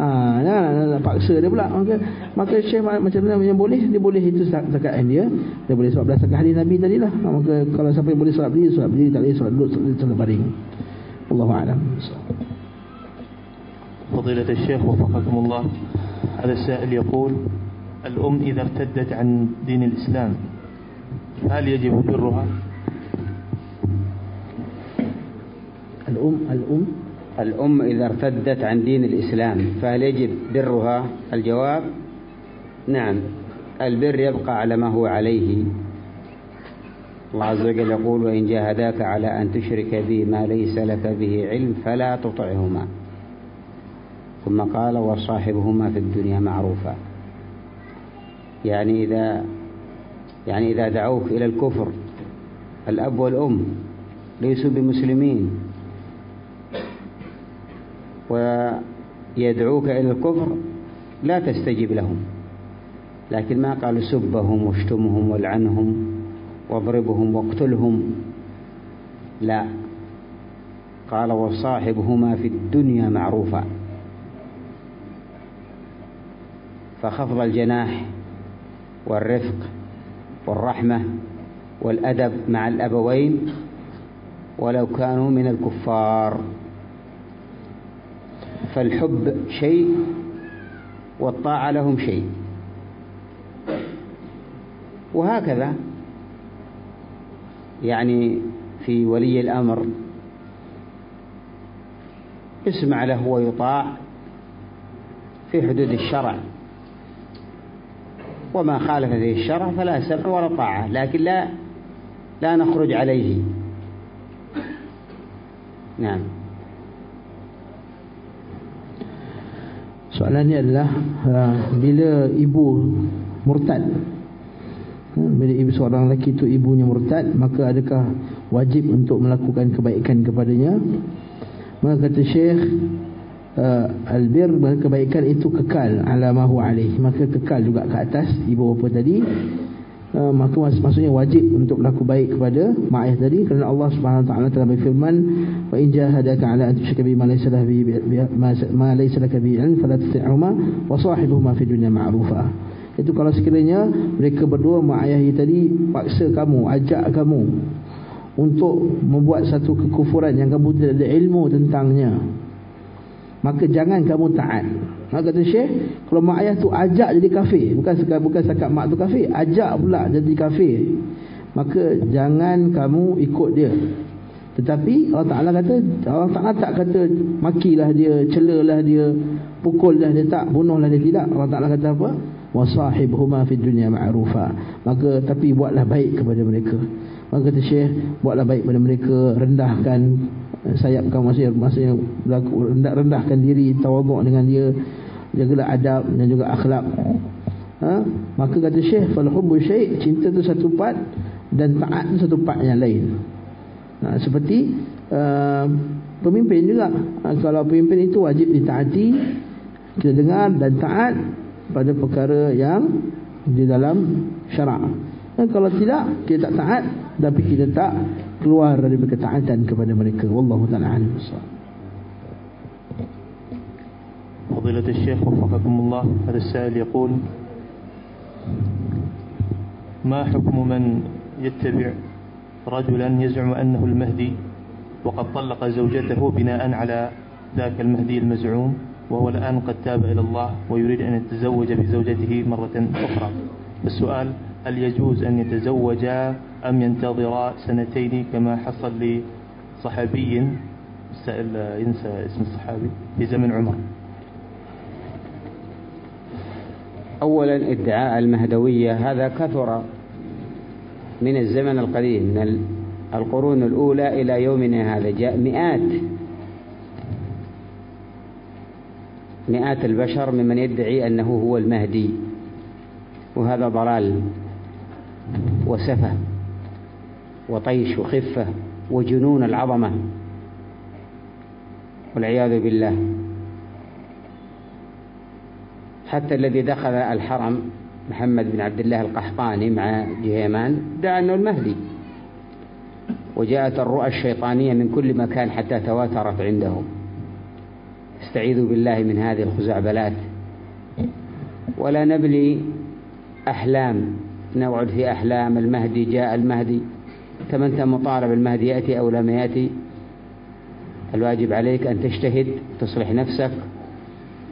Ha, jangan nak paksa dia pula. Maka maka Syekh ma- macam mana yang boleh, dia boleh itu zakat dia. Dia boleh solat berdasarkan hadis Nabi tadi lah. Maka kalau siapa yang boleh solat berdiri, solat berdiri, tak boleh solat duduk, solat, solat baring. Allahu a'lam. فضيلة الشيخ وفقكم الله. هذا السائل يقول الأم إذا ارتدت عن دين الإسلام هل يجب برها؟ الأم الأم؟ الأم إذا ارتدت عن دين الإسلام فهل يجب برها؟ الجواب نعم. البر يبقى على ما هو عليه. الله عز وجل يقول وإن جاهداك على أن تشرك بي ما ليس لك به علم فلا تطعهما. ثم قال وصاحبهما في الدنيا معروفا. يعني إذا يعني إذا دعوك إلى الكفر الأب والأم ليسوا بمسلمين. ويدعوك إلى الكفر لا تستجب لهم. لكن ما قال سبهم واشتمهم والعنهم واضربهم واقتلهم. لا. قال وصاحبهما في الدنيا معروفا. فخفض الجناح والرفق والرحمة والأدب مع الأبوين ولو كانوا من الكفار. فالحب شيء والطاعة لهم شيء. وهكذا. يعني في ولي الأمر. يسمع له ويطاع في حدود الشرع. وما خالف فيه الشرع فلا سمع ولا طاعة لكن لا لا نخرج عليه. نعم. Soalannya adalah uh, bila ibu murtad bila ibu seorang lelaki itu ibunya murtad maka adakah wajib untuk melakukan kebaikan kepadanya? Maka kata syekh uh, albir kebaikan itu kekal ala ma huwa alaih. Maka kekal juga ke atas ibu bapa tadi. Uh, maka mak maksudnya wajib untuk berlaku baik kepada mak ayah tadi. Kerana Allah Subhanahu taala telah berfirman wa in jahadaka ala an tushrika bima laysa lahu bi ma laysa laka bi ilm fala tuti'huma wa sahibuhuma fi dunya ma'rufa itu kalau sekiranya mereka berdua mak ayah tadi paksa kamu ajak kamu untuk membuat satu kekufuran yang kamu tidak ada ilmu tentangnya maka jangan kamu taat Maka kata Syekh, kalau mak ayah tu ajak jadi kafir, bukan bukan setakat mak tu kafir, ajak pula jadi kafir. Maka jangan kamu ikut dia. Tetapi Allah Taala kata, Allah Taala tak kata makilah dia, celalah dia, pukullah dia tak, bunuhlah dia tidak. Allah Taala kata apa? Wasahibhuma fid dunya ma'rufa. Maka tapi buatlah baik kepada mereka. Maka kata Syekh, buatlah baik kepada mereka, rendahkan sayapkan maksudnya maksudnya rendah, rendahkan diri tawaduk dengan dia jagalah adab dan juga akhlak ha? maka kata syekh fal hubbu syai cinta tu satu part dan taat tu satu part yang lain ha, seperti uh, pemimpin juga ha, kalau pemimpin itu wajib ditaati kita dengar dan taat pada perkara yang di dalam syarak dan kalau tidak kita tak taat tapi kita tak keluar dari ketaatan kepada mereka wallahu taala alim فضيلة الشيخ وفقكم الله هذا السائل يقول ما حكم من يتبع رجلا يزعم أنه المهدي وقد طلق زوجته بناء على ذاك المهدي المزعوم وهو الآن قد تاب إلى الله ويريد أن يتزوج بزوجته مرة أخرى. السؤال هل يجوز أن يتزوجا أم ينتظرا سنتين كما حصل لصحابي؟ سائل ينسى اسم الصحابي في زمن عمر. أولا ادعاء المهدوية هذا كثر من الزمن القديم من القرون الأولى إلى يومنا هذا جاء مئات مئات البشر ممن يدعي أنه هو المهدي. وهذا ضلال وسفه وطيش وخفة وجنون العظمة والعياذ بالله. حتى الذي دخل الحرم محمد بن عبد الله القحطاني مع جهيمان دعا أنه المهدي. وجاءت الرؤى الشيطانية من كل مكان حتى تواترت عندهم استعيذوا بالله من هذه الخزعبلات. ولا نبلي أحلام نوعد في أحلام المهدي جاء المهدي. كما أنت مطالب المهدي يأتي أو لم يأتي. الواجب عليك أن تجتهد تصلح نفسك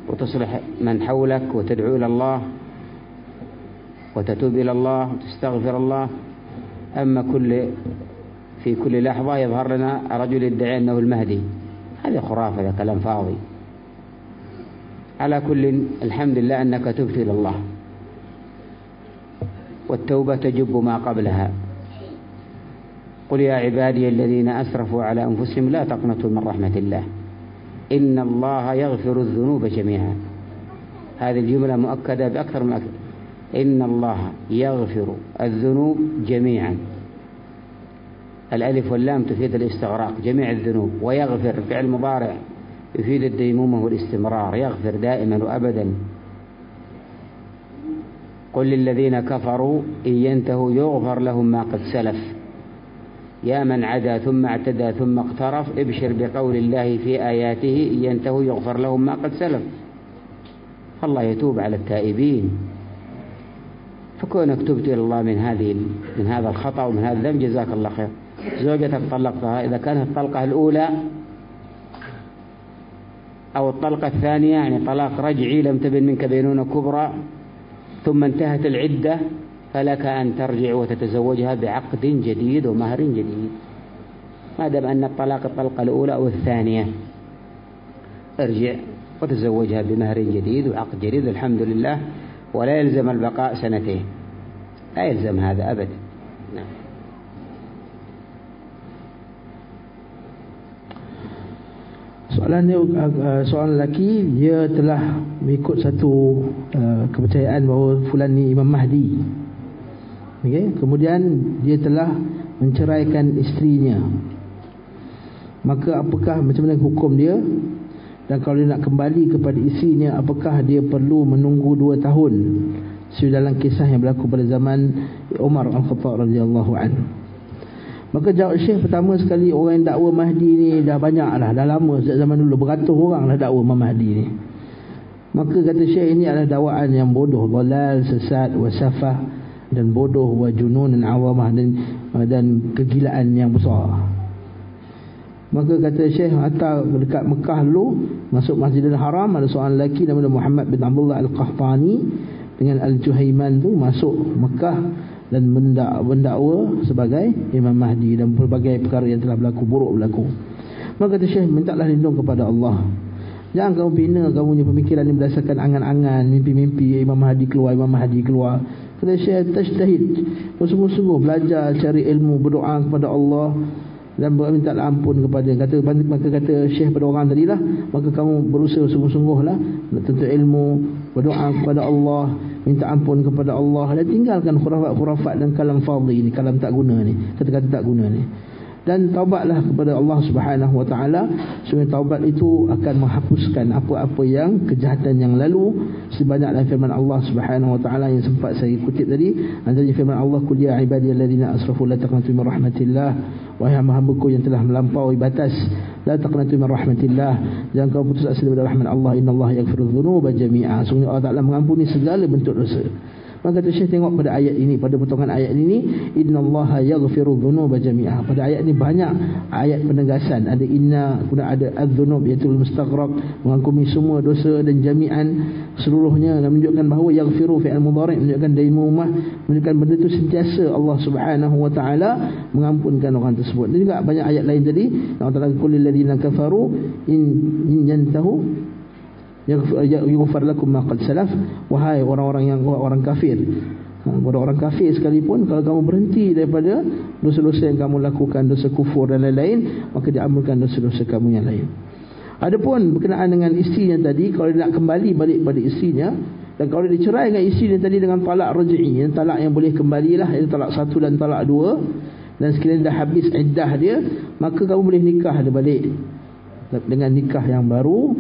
وتصلح من حولك وتدعو إلى الله وتتوب إلى الله وتستغفر الله. أما كل في كل لحظة يظهر لنا رجل يدعي أنه المهدي. هذه خرافة هذا كلام فاضي. على كل الحمد لله أنك تبت إلى الله. والتوبة تجب ما قبلها. قل يا عبادي الذين أسرفوا على أنفسهم لا تقنطوا من رحمة الله. إن الله يغفر الذنوب جميعا. هذه الجملة مؤكدة بأكثر من أكثر. إن الله يغفر الذنوب جميعا. الألف واللام تفيد الاستغراق جميع الذنوب ويغفر فعل مضارع. يفيد الديمومة والاستمرار يغفر دائما وأبدا. قل للذين كفروا إن ينتهوا يغفر لهم ما قد سلف. يا من عدا ثم اعتدى ثم اقترف ابشر بقول الله في آياته إن ينتهوا يغفر لهم ما قد سلف. فالله يتوب على التائبين. فكونك تبت إلى الله من هذه من هذا الخطأ ومن هذا الذنب جزاك الله خير. زوجتك طلقتها إذا كانت الطلقة الأولى أو الطلقة الثانية يعني طلاق رجعي لم تبن منك بينونة كبرى ثم انتهت العدة فلك أن ترجع وتتزوجها بعقد جديد ومهر جديد. ما دام أن الطلاق الطلقة الأولى أو الثانية. ارجع وتزوجها بمهر جديد وعقد جديد الحمد لله ولا يلزم البقاء سنتين. لا يلزم هذا أبدا. نعم. Soalan ni uh, soalan lelaki dia telah mengikut satu uh, kepercayaan bahawa fulan ni Imam Mahdi. Okay. Kemudian dia telah menceraikan isterinya. Maka apakah macam mana hukum dia? Dan kalau dia nak kembali kepada isterinya apakah dia perlu menunggu dua tahun? Sesuai dalam kisah yang berlaku pada zaman Umar Al-Khattab radhiyallahu anhu. Maka jawab Syekh pertama sekali orang yang dakwa Mahdi ni dah banyak lah. Dah lama sejak zaman dulu. Beratus orang lah dakwa Mahdi ni. Maka kata Syekh ini adalah dakwaan yang bodoh. Balal, sesat, wasafah dan bodoh wa junun dan awamah dan, dan kegilaan yang besar. Maka kata Syekh hantar dekat Mekah dulu masuk Masjidil Haram ada seorang lelaki nama Muhammad bin Abdullah Al-Qahtani dengan Al-Juhaiman tu masuk Mekah dan mendakwa sebagai Imam Mahdi dan berbagai perkara yang telah berlaku buruk berlaku. Maka kata Syekh mintalah lindung kepada Allah. Jangan kamu bina kamu punya pemikiran ini berdasarkan angan-angan, mimpi-mimpi Imam Mahdi keluar, Imam Mahdi keluar. Kata Syekh tajtahid. Bersungguh-sungguh belajar cari ilmu, berdoa kepada Allah dan minta ampun kepada kata maka kata syekh pada orang tadi lah maka kamu berusaha sungguh-sungguhlah nak tuntut ilmu berdoa kepada Allah minta ampun kepada Allah dan tinggalkan khurafat-khurafat dan kalam fadhi ni kalam tak guna ni kata-kata tak guna ni dan taubatlah kepada Allah Subhanahu wa taala. Supaya taubat itu akan menghapuskan apa-apa yang kejahatan yang lalu. Sebanyak firman Allah Subhanahu wa taala yang sempat saya kutip tadi. Antara firman Allah qul ya ibadiyalladzina asrafu la taqnatu min rahmatillah. Wahai hamba-hambaku yang telah melampaui batas la taqnatu min rahmatillah. Jangan kau putus asa daripada rahmat Allah. Innallaha yaghfiru dzunuba jami'a. Sungguh Allah Taala mengampuni segala bentuk dosa Maka kata Syekh tengok pada ayat ini Pada potongan ayat ini Innallaha yaghfiru dhunuba jami'ah Pada ayat ini banyak ayat penegasan. Ada inna Kemudian ada adzunub Iaitu mustaghraq Mengankumi semua dosa dan jami'an Seluruhnya. Dan menunjukkan bahawa Yaghfiru fi'al mudhari' Menunjukkan daimumah Menunjukkan benda itu sentiasa Allah subhanahu wa ta'ala Mengampunkan orang tersebut. Dan juga banyak ayat lain tadi. Allah ta'ala Kulil ladhina kafaru In, in yantahu yughfar lakum ma qad salaf. Wahai orang-orang yang orang kafir. Ha, orang kafir sekalipun kalau kamu berhenti daripada dosa-dosa yang kamu lakukan dosa kufur dan lain-lain maka diampunkan dosa-dosa kamu yang lain. Adapun berkenaan dengan isterinya tadi kalau dia nak kembali balik pada isterinya dan kalau dia cerai dengan isterinya tadi dengan talak raj'i yang talak yang boleh kembalilah itu talak satu dan talak dua dan sekiranya dah habis iddah dia maka kamu boleh nikah dia balik. Dengan nikah yang baru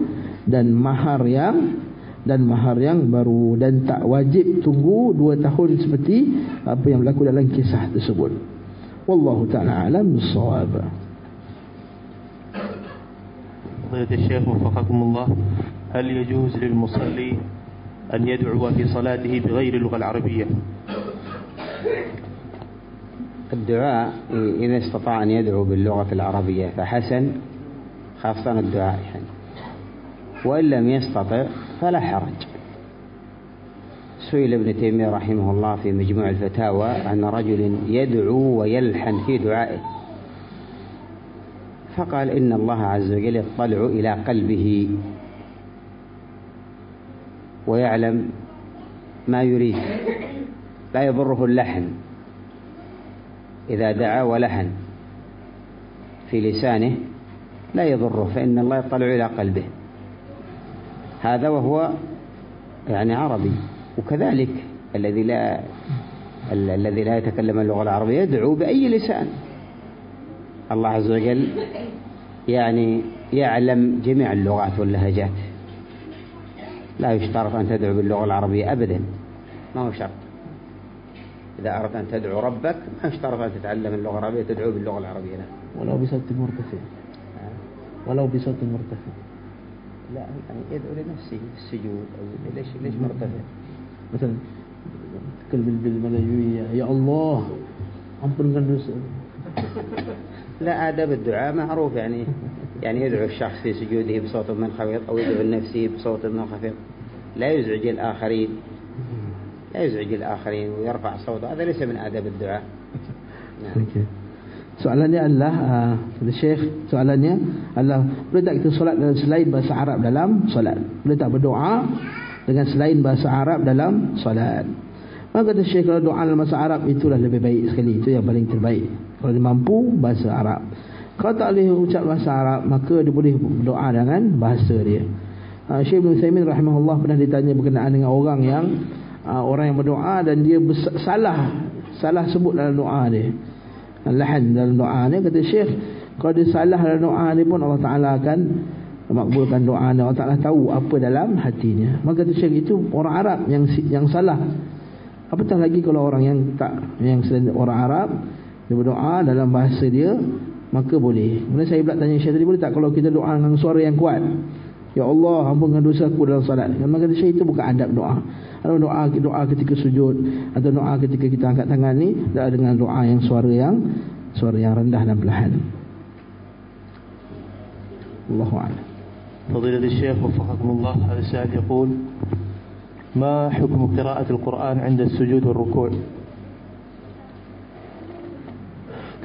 dan mahar yang dan mahar yang baru dan tak wajib tunggu dua tahun seperti apa yang berlaku dalam kisah tersebut. Wallahu taala alam bisawab. فضيلة الشيخ وفقكم الله هل يجوز للمصلي أن يدعو في صلاته بغير اللغة العربية الدعاء إذا استطاع أن يدعو باللغة العربية فحسن خاصة الدعاء يعني وإن لم يستطع فلا حرج. سئل ابن تيمية رحمه الله في مجموع الفتاوى أن رجل يدعو ويلحن في دعائه. فقال إن الله عز وجل يطلع إلى قلبه ويعلم ما يريد لا يضره اللحن. إذا دعا ولحن في لسانه لا يضره فإن الله يطلع إلى قلبه. هذا وهو يعني عربي. وكذلك الذي لا الذي لا يتكلم اللغة العربية يدعو بأي لسان. الله عز وجل يعني يعلم جميع اللغات واللهجات. لا يشترط أن تدعو باللغة العربية أبدا. ما هو شرط. إذا أردت أن تدعو ربك ما يشترط أن تتعلم اللغة العربية تدعو باللغة العربية. لا. ولو بصوت مرتفع. ولو بصوت مرتفع. لا يعني يدعو لنفسه في السجود أو ليش ليش مرتفع؟ مثلا تتكلم بالملايوية يا الله ampunkan لا آداب الدعاء معروف يعني يعني يدعو الشخص في سجوده بصوت منخفض أو يدعو لنفسه بصوت منخفض لا يزعج الآخرين. لا يزعج الآخرين ويرفع صوته. هذا ليس من آداب الدعاء. نعم. Soalannya adalah uh, Syekh soalannya adalah boleh tak kita solat dengan selain bahasa Arab dalam solat? Boleh tak berdoa dengan selain bahasa Arab dalam solat? Maka kata Syekh kalau doa dalam bahasa Arab itulah lebih baik sekali, itu yang paling terbaik. Kalau dia mampu bahasa Arab. Kalau tak boleh ucap bahasa Arab, maka dia boleh berdoa dengan bahasa dia. Uh, Syekh Ibn Thaymin rahimahullah pernah ditanya berkenaan dengan orang yang uh, orang yang berdoa dan dia salah salah sebut dalam doa dia lahan dalam doa ni kata Syekh kalau dia salah dalam doa ni pun Allah Ta'ala akan makbulkan doa ni. Allah Ta'ala tahu apa dalam hatinya. Maka kata Syekh itu orang Arab yang yang salah. Apatah lagi kalau orang yang tak yang selain orang Arab dia berdoa dalam bahasa dia maka boleh. Kemudian saya pula tanya Syekh tadi boleh tak kalau kita doa dengan suara yang kuat Ya Allah ampunkan dosa aku dalam salat. Maka kata Syekh itu bukan adab doa. Kalau doa doa ketika sujud atau doa ketika kita angkat tangan ni adalah dengan doa yang suara yang suara yang rendah dan perlahan. Allahu a'lam. فضيلة الشيخ وفقكم الله هذا السائل يقول ما حكم قراءة القرآن عند السجود والركوع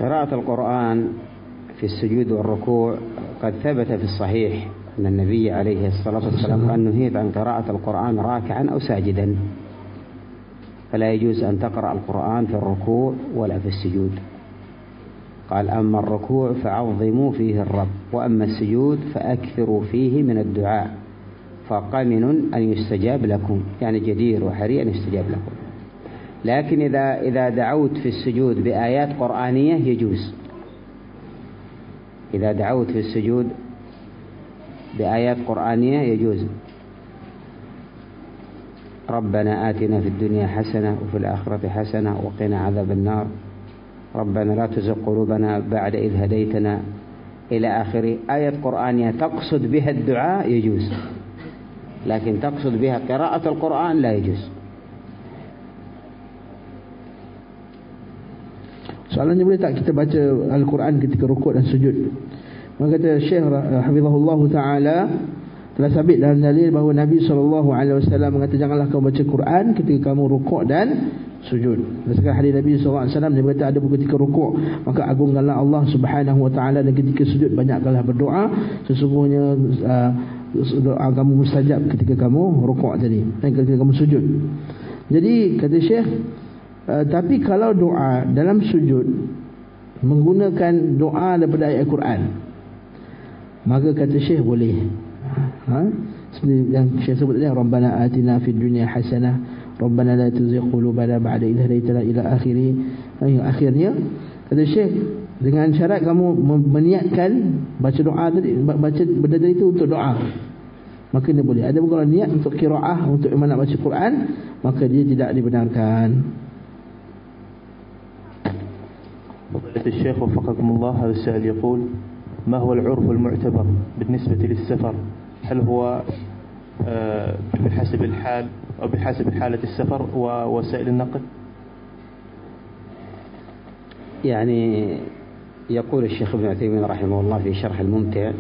قراءة القرآن في السجود والركوع قد ثبت في الصحيح أن النبي عليه الصلاة والسلام قال نهيت عن قراءة القرآن راكعا أو ساجدا. فلا يجوز أن تقرأ القرآن في الركوع ولا في السجود. قال أما الركوع فعظموا فيه الرب وأما السجود فأكثروا فيه من الدعاء. فقمن أن يستجاب لكم يعني جدير وحري أن يستجاب لكم. لكن إذا إذا دعوت في السجود بآيات قرآنية يجوز. إذا دعوت في السجود بآيات قرآنية يجوز. ربنا آتنا في الدنيا حسنة وفي الآخرة حسنة وقنا عذاب النار. ربنا لا تزغ قلوبنا بعد إذ هديتنا إلى آخره آية قرآنية تقصد بها الدعاء يجوز لكن تقصد بها قراءة القرآن لا يجوز. Soalannya boleh tak kita baca Al-Quran ketika rukuk dan sujud? Maka kata Syekh Hafizahullah Ta'ala telah sabit dalam dalil bahawa Nabi SAW mengatakan janganlah kamu baca Quran ketika kamu rukuk dan sujud. Berdasarkan hadis Nabi SAW dia berkata ada ketika rukuk maka agungkanlah Allah Subhanahu Wa Ta'ala dan ketika sujud banyakkanlah berdoa sesungguhnya uh, doa kamu mustajab ketika kamu rukuk tadi dan ketika kamu sujud. Jadi kata Syekh uh, tapi kalau doa dalam sujud menggunakan doa daripada ayat Quran maka kata syekh boleh. Ha? Seperti yang syekh sebut tadi rabbana atina fid dunya hasanah rabbana la tuzigh qulubana ba'da idh hadaytana ila akhiri. Ha, ya, akhirnya kata syekh dengan syarat kamu meniatkan baca doa tadi baca benda tadi itu untuk doa. Maka dia boleh. Ada bukan niat untuk kiraah, untuk iman nak baca Quran maka dia tidak dibenarkan. Fadilah Syekh wafakakumullah Hadis sahal yaqul. ما هو العرف المعتبر بالنسبة للسفر؟ هل هو آه، بحسب الحال أو بحسب حالة السفر ووسائل النقل؟ يعني يقول الشيخ ابن عثيمين رحمه الله في شرح الممتع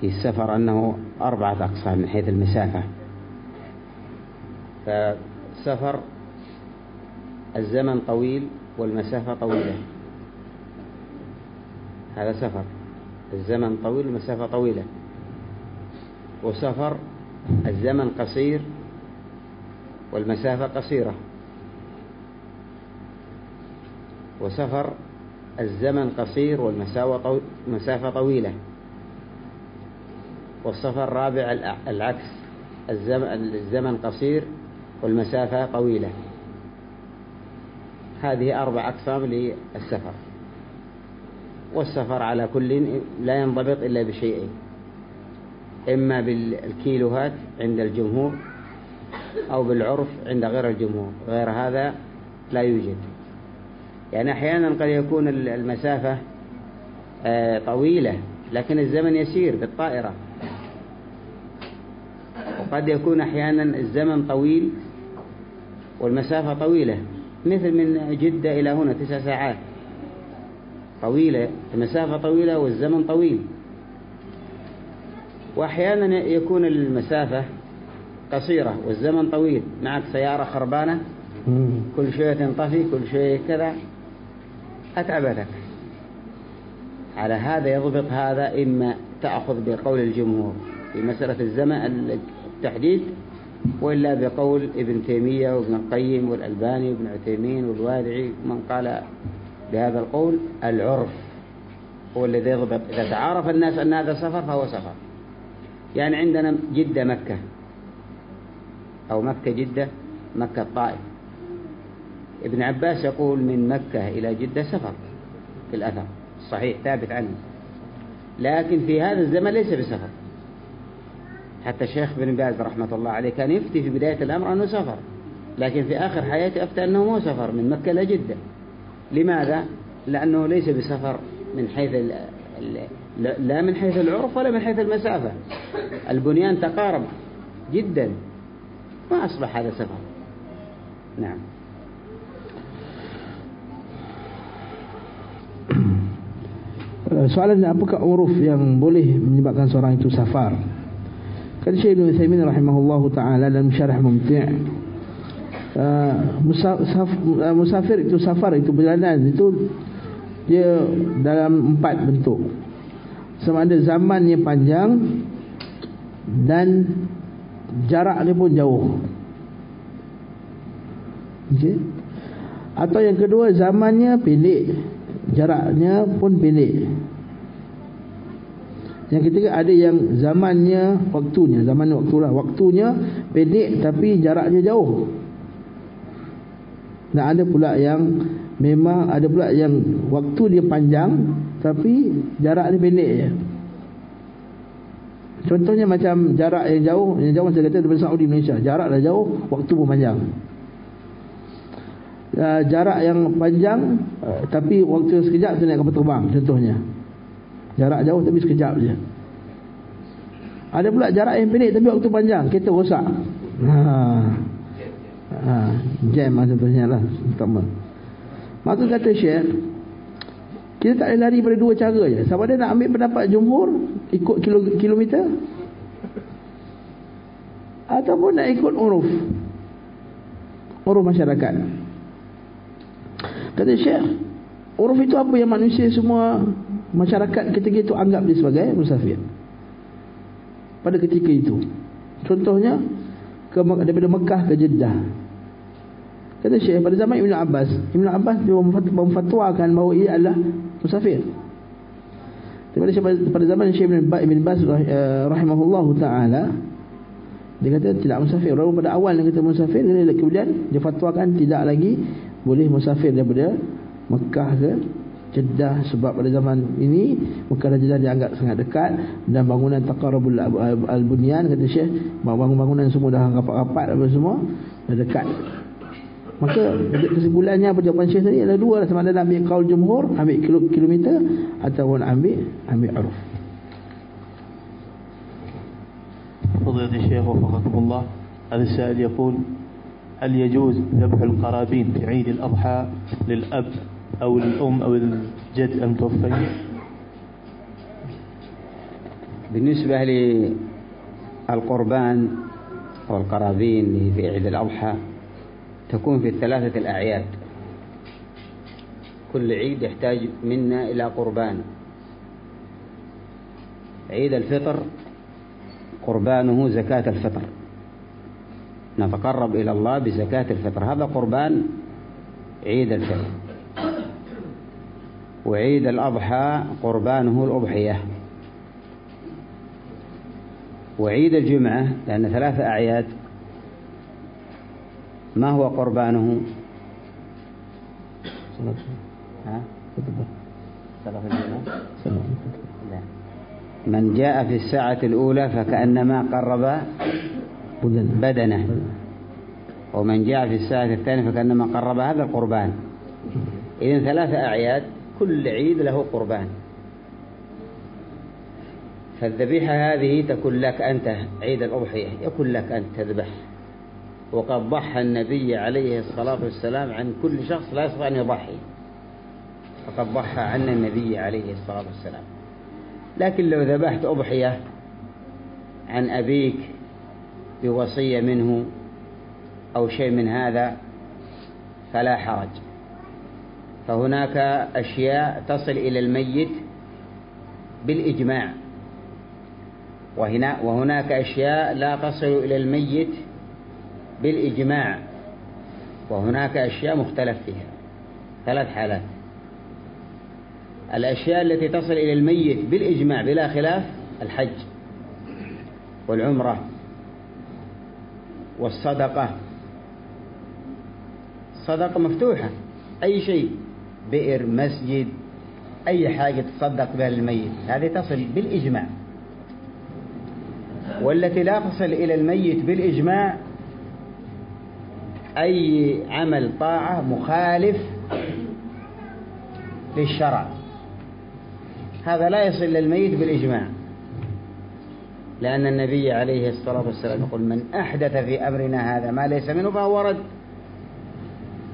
في السفر أنه أربعة أقسام من حيث المسافة. فسفر الزمن طويل والمسافة طويلة. هذا سفر. الزمن طويل المسافة طويلة. وسفر الزمن قصير والمسافة قصيرة. وسفر الزمن قصير والمسافة طويلة. والسفر الرابع العكس. الزمن قصير والمسافة طويلة. هذه أربع أقسام للسفر. والسفر على كل لا ينضبط إلا بشيئين إما بالكيلوهات عند الجمهور أو بالعرف عند غير الجمهور غير هذا لا يوجد. يعني أحيانا قد يكون المسافة آه، طويلة لكن الزمن يسير بالطائرة. وقد يكون أحيانا الزمن طويل والمسافة طويلة مثل من جدة إلى هنا تسع ساعات. طويلة المسافة طويلة والزمن طويل. وأحيانا يكون المسافة قصيرة والزمن طويل. معك سيارة خربانة كل شوية تنطفي كل شوية كذا. أتعبتك على هذا يضبط هذا إما تأخذ بقول الجمهور في مسألة الزمن التحديد وإلا بقول ابن تيمية وابن القيم والألباني وابن عثيمين والوادعي من قال بهذا القول العرف هو الذي يضبط. إذا تعارف الناس أن هذا سفر فهو سفر. يعني عندنا جدة مكة أو مكة جدة مكة الطائف. ابن عباس يقول من مكة إلى جدة سفر في الأثر صحيح ثابت عنه. لكن في هذا الزمن ليس بسفر. حتى الشيخ بن باز رحمة الله عليه كان يفتي في بداية الأمر أنه سفر لكن في آخر حياته أفتى أنه مو سفر من مكة إلى جدة. لماذا؟ لأنه ليس بسفر من حيث ال لا من حيث العرف ولا من حيث المسافة البنيان تقارب جدا ما أصبح هذا سفر نعم Soalan apakah uruf yang boleh menyebabkan seorang itu safar? Kata Syekh Ibn Uthaymin rahimahullah ta'ala dalam syarah mumti' uh, uh, musafir itu safar itu perjalanan itu dia dalam empat bentuk. Sama ada zamannya panjang dan jarak dia pun jauh. Okay. atau yang kedua zamannya pendek jaraknya pun pendek yang ketiga ada yang zamannya waktunya, zaman waktulah, waktunya pendek tapi jaraknya jauh. Dan ada pula yang memang ada pula yang waktu dia panjang tapi jarak dia pendek je. Contohnya macam jarak yang jauh, yang jauh saya kata daripada Saudi Malaysia, jarak dah jauh, waktu pun panjang. Uh, jarak yang panjang uh, tapi waktu sekejap tu naik kapal terbang contohnya. Jarak jauh tapi sekejap je. Ada pula jarak yang pendek tapi waktu panjang, kereta rosak. Ha. Ha, jam contohnya lah, utama. Maka kata Syekh, kita tak boleh lari pada dua cara je. Sama ada nak ambil pendapat jumhur ikut kilo, kilometer ataupun nak ikut uruf. Uruf masyarakat. Kata Syekh, uruf itu apa yang manusia semua masyarakat ketika itu anggap dia sebagai musafir pada ketika itu contohnya ke, daripada Mekah ke Jeddah kata Syekh pada zaman Ibn Abbas Ibn Abbas dia memfatwakan bahawa ia adalah musafir. Pada, pada zaman Syekh Ibn Abbas eh, rahimahullah ta'ala dia kata tidak musafir. Walaupun pada awal dia kata musafir Kemudian dia fatwakan tidak lagi Boleh musafir daripada Mekah ke Jeddah sebab pada zaman ini Mekah dan Jeddah dianggap sangat dekat dan bangunan taqarrubul al-bunyan kata Syekh bangunan-bangunan semua dah rapat-rapat apa semua dah dekat maka kesimpulannya apa jawapan Syekh tadi? Ada dua lah. Sama ada ambil kaul jumhur ambil kilometer ataupun ambil ambil aruf. فضيلة الشيخ وفقكم الله هذا السائل يقول هل يجوز ذبح القرابين في عيد الأضحى للأب أو الأم أو الجد المتوفي بالنسبة للقربان والقرابين في عيد الأضحى تكون في الثلاثة الأعياد. كل عيد يحتاج منا إلى قربان. عيد الفطر قربانه زكاة الفطر. نتقرب إلى الله بزكاة الفطر. هذا قربان عيد الفطر. وعيد الأضحى قربانه الأضحية. وعيد الجمعة لأن ثلاثة أعياد ما هو قربانه؟ لا من جاء في الساعة الأولى فكأنما قرب بدنه. ومن جاء في الساعة الثانية فكأنما قرب هذا القربان. إذن ثلاثة أعياد كل عيد له قربان. فالذبيحة هذه تكون لك أنت عيد الأضحية يكون لك أن تذبح. وقد ضحى النبي عليه الصلاة والسلام عن كل شخص لا يستطيع أن يضحي. فقد ضحى عن النبي عليه الصلاة والسلام. لكن لو ذبحت أضحية عن أبيك بوصية منه أو شيء من هذا فلا حرج. فهناك أشياء تصل إلى الميت بالإجماع. وهنا وهناك أشياء لا تصل إلى الميت بالإجماع وهناك أشياء مختلف فيها ثلاث حالات. الأشياء التي تصل إلى الميت بالإجماع بلا خلاف الحج والعمرة والصدقة. الصدقة مفتوحة أي شيء بئر مسجد أي حاجة تصدق بها الميت هذه تصل بالإجماع. والتي لا تصل إلى الميت بالإجماع أي عمل طاعة مخالف للشرع. هذا لا يصل للميت بالإجماع. لأن النبي عليه الصلاة والسلام يقول من أحدث في أمرنا هذا ما ليس منه فهو رد.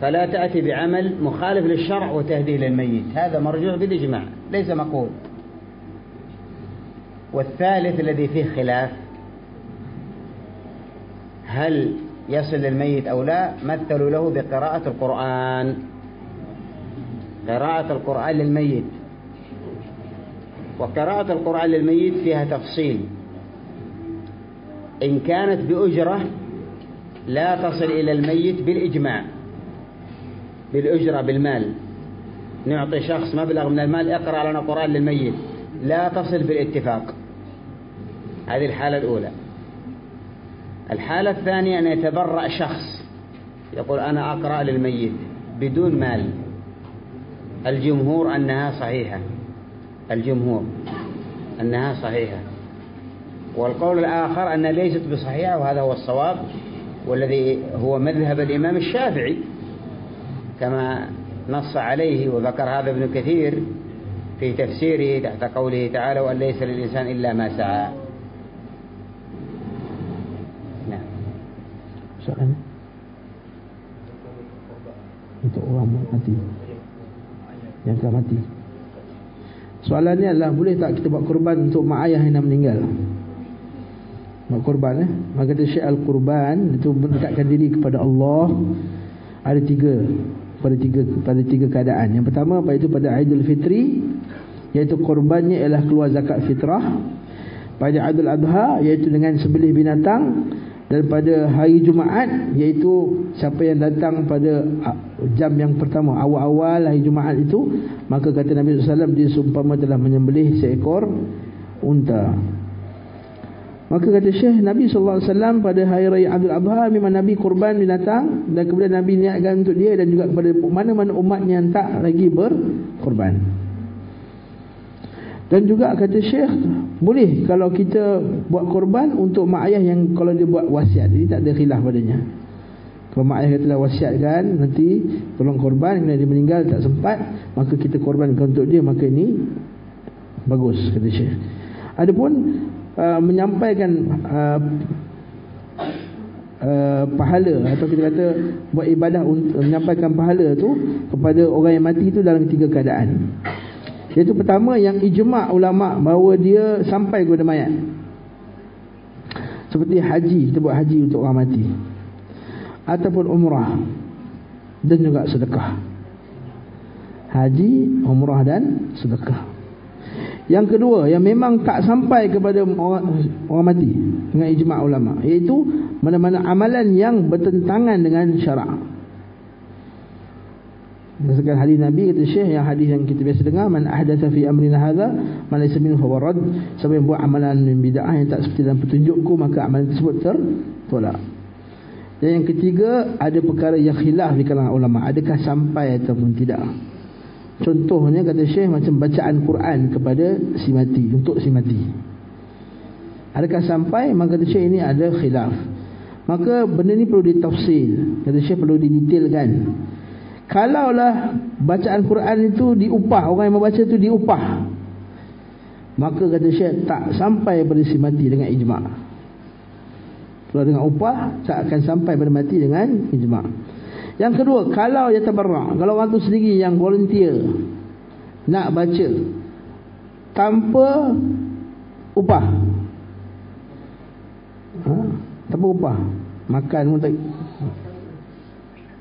فلا تأتي بعمل مخالف للشرع وتهديه للميت هذا مرجوع بالإجماع ليس مقول. والثالث الذي فيه خلاف هل يصل للميت أو لا مثلوا له بقراءة القرآن. قراءة القرآن للميت. وقراءة القرآن للميت فيها تفصيل. إن كانت بأجرة لا تصل إلى الميت بالإجماع. بالأجرة بالمال. نعطي شخص مبلغ من المال اقرأ لنا قرآن للميت. لا تصل بالاتفاق. هذه الحالة الأولى. الحالة الثانية أن يتبرأ شخص. يقول أنا أقرأ للميت بدون مال. الجمهور أنها صحيحة. الجمهور أنها صحيحة. والقول الآخر أنها ليست بصحيحة وهذا هو الصواب والذي هو مذهب الإمام الشافعي. كما نص عليه وذكر هذا ابن كثير في تفسيره تحت قوله تعالى وأن ليس للإنسان إلا ما سعى. Soalan? Untuk orang mati. Yang telah mati. Soalannya adalah boleh tak kita buat korban untuk mak ayah yang dah meninggal? Buat korban eh? Maka kata Syekh Al-Qurban itu mendekatkan diri kepada Allah. Ada tiga. Pada tiga pada tiga keadaan. Yang pertama pada itu pada Aidil Fitri iaitu korbannya ialah keluar zakat fitrah. Pada Aidil Adha iaitu dengan sembelih binatang dan pada hari Jumaat iaitu siapa yang datang pada jam yang pertama awal-awal hari Jumaat itu maka kata Nabi SAW dia seumpama telah menyembelih seekor unta. Maka kata Syekh Nabi SAW pada hari raya Abdul Adha memang Nabi kurban binatang dan kemudian Nabi niatkan untuk dia dan juga kepada mana-mana umatnya yang tak lagi berkorban dan juga kata Syekh boleh kalau kita buat korban untuk mak ayah yang kalau dia buat wasiat ini tak ada khilaf padanya. Kalau mak ayah kata wasiatkan nanti tolong korban bila dia meninggal tak sempat maka kita korbankan untuk dia maka ini bagus kata Syekh. Adapun uh, menyampaikan uh, uh, pahala atau kita kata buat ibadah untuk menyampaikan pahala tu kepada orang yang mati itu dalam tiga keadaan. Iaitu pertama yang ijma' ulama' bahawa dia sampai kepada mayat. Seperti haji, kita buat haji untuk orang mati. Ataupun umrah. Dan juga sedekah. Haji, umrah dan sedekah. Yang kedua, yang memang tak sampai kepada orang, orang mati. Dengan ijma' ulama' Iaitu mana-mana amalan yang bertentangan dengan syarak. Berdasarkan hadis Nabi kata Syekh yang hadis yang kita biasa dengar man ahdatha fi amrina hadha man laysa minhu fa warad siapa yang buat amalan bid'ah yang tak seperti dalam petunjukku maka amalan tersebut tertolak. Dan yang ketiga ada perkara yang khilaf di kalangan ulama adakah sampai ataupun tidak. Contohnya kata Syekh macam bacaan Quran kepada si mati untuk si mati. Adakah sampai maka kata Syekh ini ada khilaf. Maka benda ni perlu ditafsir. Kata Syekh perlu didetailkan. Kalaulah bacaan Quran itu diupah orang yang membaca itu diupah. Maka kata Syekh tak sampai pada si mati dengan ijma'. Kalau dengan upah tak akan sampai pada mati dengan ijma'. Yang kedua, kalau ya tabarrak, kalau orang tu sendiri yang volunteer nak baca tanpa upah. Ha? Tanpa upah. Makan pun tak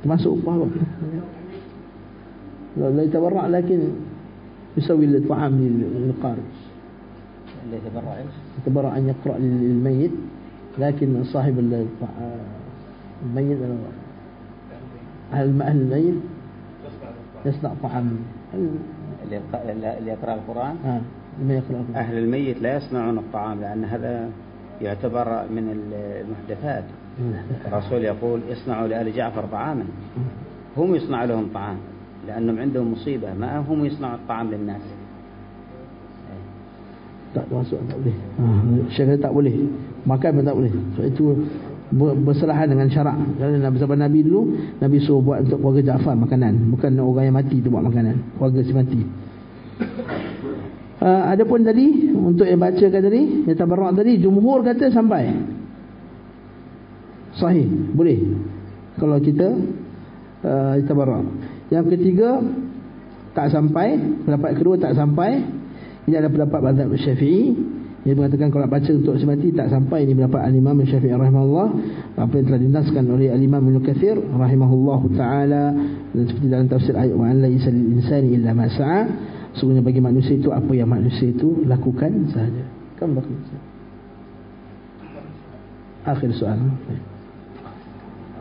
termasuk upah apa? La tabarrak lakin يسوي الطعام للقارئ اللي يتبرع إيش؟ يتبرع ان يقرا للميت لكن صاحب الميت أهل أهل الميت يصنع طعام اللي يقرأ القرآن آه. لما يقرأ القرآن أهل الميت لا يصنعون الطعام لأن هذا يعتبر من المحدثات الرسول يقول اصنعوا لآل جعفر طعاما هم يصنع لهم طعام لأنهم عندهم مصيبة ما هم يصنعوا الطعام للناس tak masuk tak boleh. Ha, syekh tak boleh. Makan pun tak boleh. So, itu berserahan dengan syarak. Kalau Nabi zaman Nabi dulu, Nabi suruh buat untuk keluarga Jaafar makanan, bukan orang yang mati tu buat makanan, keluarga si mati. Uh, ada pun tadi untuk yang bacakan tadi, yang tabarrak tadi, jumhur kata sampai. sahih. Boleh. Kalau kita uh, tabarak yang ketiga tak sampai. Pendapat kedua tak sampai. Ini adalah pendapat mazhab syafi'i. Dia mengatakan kalau baca untuk semati tak sampai. Ini pendapat al-imam syafi'i rahimahullah. Apa yang telah dinaskan oleh al-imam ibn kathir rahimahullah ta'ala. Dan seperti dalam tafsir ayat wa'an la'isa insani illa masa'a sebenarnya bagi manusia itu apa yang manusia itu lakukan sahaja. Kan bagi akhir soalan.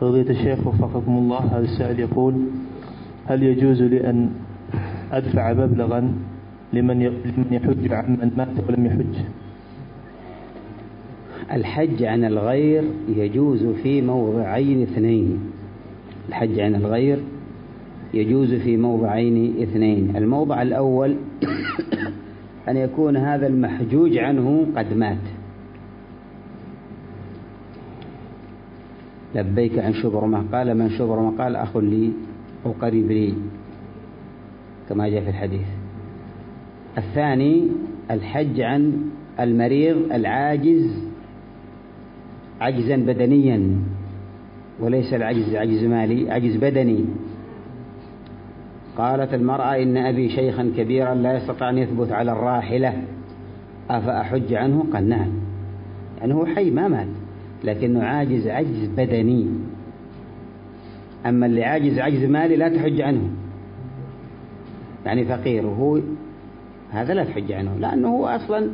فضيلة الشيخ وفقكم الله هذا السائل يقول هل يجوز لي أن أدفع مبلغا لمن يحج عمن مات ولم يحج؟ الحج عن الغير يجوز في موضعين اثنين. الحج عن الغير يجوز في موضعين اثنين. الموضع الأول أن يكون هذا المحجوج عنه قد مات. لبيك عن شبرمة قال من شبرمة قال أخ لي أو قريب لي كما جاء في الحديث. الثاني الحج عن المريض العاجز عجزا بدنيا وليس العجز عجز مالي عجز بدني. قالت المرأة إن أبي شيخا كبيرا لا يستطيع أن يثبت على الراحلة أفأحج عنه؟ قال نعم. يعني هو حي ما مات. لكنه عاجز عجز بدني. أما اللي عاجز عجز مالي لا تحج عنه. يعني فقير وهو هذا لا تحج عنه لأنه هو أصلا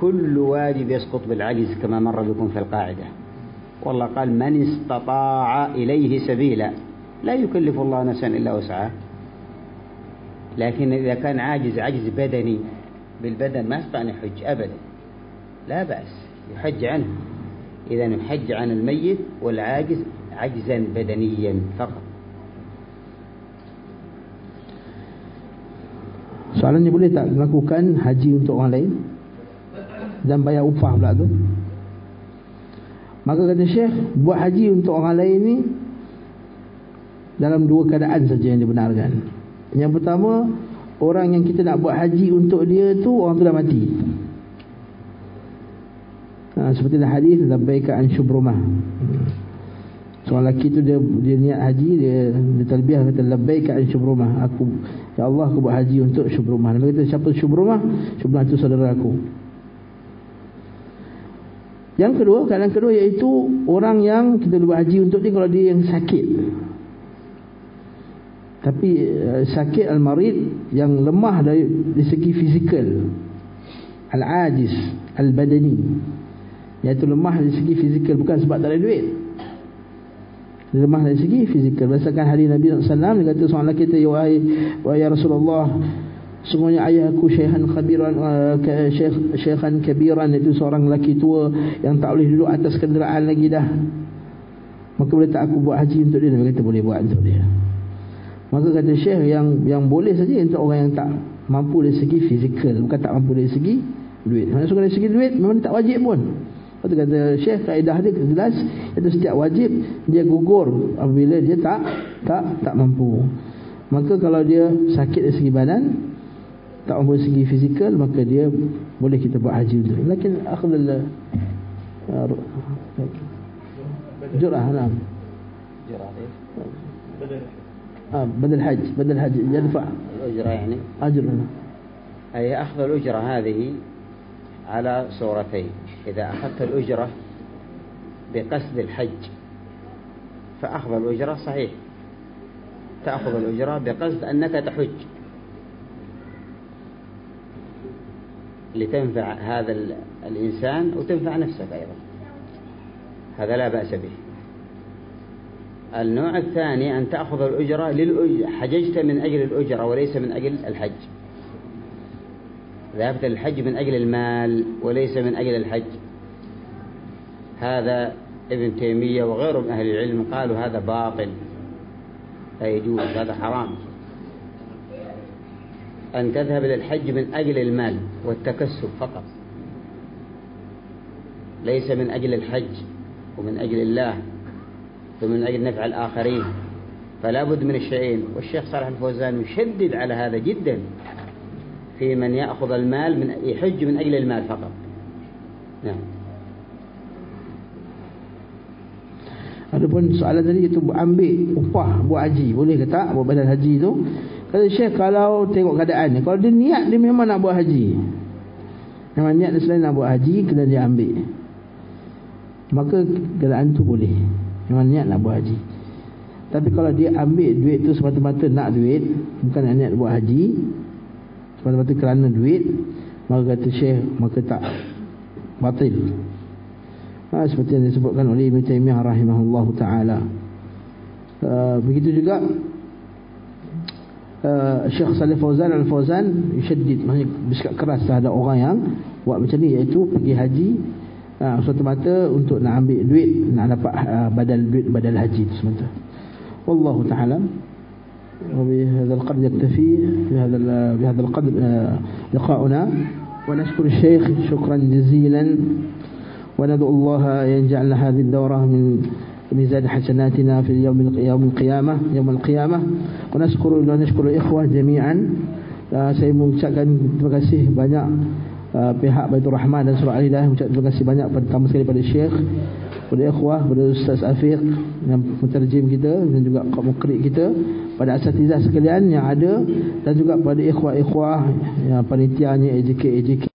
كل واجب يسقط بالعجز كما مر بكم في القاعدة. والله قال من استطاع إليه سبيلا. لا يكلف الله نفسا إلا وسعه لكن إذا كان عاجز عجز بدني بالبدن ما يستطيع أن يحج أبدا. لا بأس يحج عنه. إذا يحج عن الميت والعاجز عجزا بدنيا فقط Soalannya boleh tak melakukan haji untuk orang lain dan bayar upah pula tu? Maka kata Syekh, buat haji untuk orang lain ni dalam dua keadaan saja yang dibenarkan. Yang pertama, orang yang kita nak buat haji untuk dia tu orang tu dah mati. Ha, seperti dalam hadis labbaika an syubrumah. Seorang lelaki tu dia dia niat haji dia dia talbiyah kata labbaika an syubrumah. Aku ya Allah aku buat haji untuk syubrumah. Nabi kata siapa syubrumah? Syubrumah itu saudara aku. Yang kedua, keadaan kedua iaitu orang yang kita buat haji untuk dia kalau dia yang sakit. Tapi uh, sakit al-marid yang lemah dari, dari segi fizikal. Al-ajiz, al-badani. Iaitu lemah dari segi fizikal bukan sebab tak ada duit. Lemah dari segi fizikal. Berdasarkan hari Nabi SAW dia kata lelaki kata ya wahai ya Rasulullah Sungguhnya ayahku syekhan kabiran uh, syekh, syekhan kabiran itu seorang lelaki tua yang tak boleh duduk atas kenderaan lagi dah. Maka boleh tak aku buat haji untuk dia? Dia kata boleh buat untuk dia. Maka kata Syekh yang yang boleh saja untuk orang yang tak mampu dari segi fizikal, bukan tak mampu dari segi duit. Maksudnya dari segi duit memang tak wajib pun. Lepas tu kata Syekh kaedah dia jelas itu setiap wajib dia gugur apabila dia tak tak tak mampu. Maka kalau dia sakit dari segi badan tak mampu dari segi fizikal maka dia boleh kita buat haji dulu. Lakin akhdal jurah lah. جرى إيه؟ آه بدل حج بدل حج يدفع الأجرة يعني أجر أي أخذ الأجرة هذه على صورتين. إذا أخذت الأجرة بقصد الحج فأخذ الأجرة صحيح. تأخذ الأجرة بقصد أنك تحج. لتنفع هذا ال- الإنسان وتنفع نفسك أيضا. هذا لا بأس به. النوع الثاني أن تأخذ الأجرة للأج... حججت من أجل الأجرة وليس من أجل الحج. ذهبت للحج من أجل المال وليس من أجل الحج. هذا ابن تيمية وغيره من أهل العلم قالوا هذا باطل. لا يجوز هذا حرام. أن تذهب للحج من أجل المال والتكسب فقط. ليس من أجل الحج ومن أجل الله ومن أجل نفع الآخرين. فلا بد من الشيئين والشيخ صالح الفوزان يشدد على هذا جدا. في من يأخذ المال من يحج من أجل المال فقط نعم Adapun soalan tadi itu ambil upah buat haji boleh ke tak buat badan haji tu kata Syekh kalau tengok keadaan ni kalau dia niat dia memang nak buat haji memang niat dia selain nak buat haji kena dia ambil maka keadaan tu boleh memang niat nak buat haji tapi kalau dia ambil duit tu semata-mata nak duit bukan nak niat buat haji semata-mata kerana duit maka kata Syekh maka tak batil ha, seperti yang disebutkan oleh Ibn Taymiyah rahimahullahu taala. Uh, begitu juga uh, Syekh Salih Fauzan Al-Fauzan syaddid maksudnya bersikap keras terhadap orang yang buat macam ni iaitu pergi haji uh, semata-mata untuk nak ambil duit nak dapat uh, badal duit badal haji semata. Wallahu taala وبهذا القدر يكتفي بهذا بهذا القدر لقاؤنا ونشكر الشيخ شكرا جزيلا وندعو الله أن يجعل هذه الدورة من ميزان حسناتنا في يوم يوم القيامة يوم القيامة ونشكر ونشكر الإخوة جميعا saya mengucapkan terima kasih banyak uh, pihak Baitur Rahman dan Surah Al-Hidayah mengucapkan terima kasih banyak pertama sekali pada Syekh pada ikhwah pada Ustaz Afiq yang menterjem kita dan juga mukri kita pada asatizah sekalian yang ada dan juga pada ikhwah-ikhwah yang panitianya AJK AJK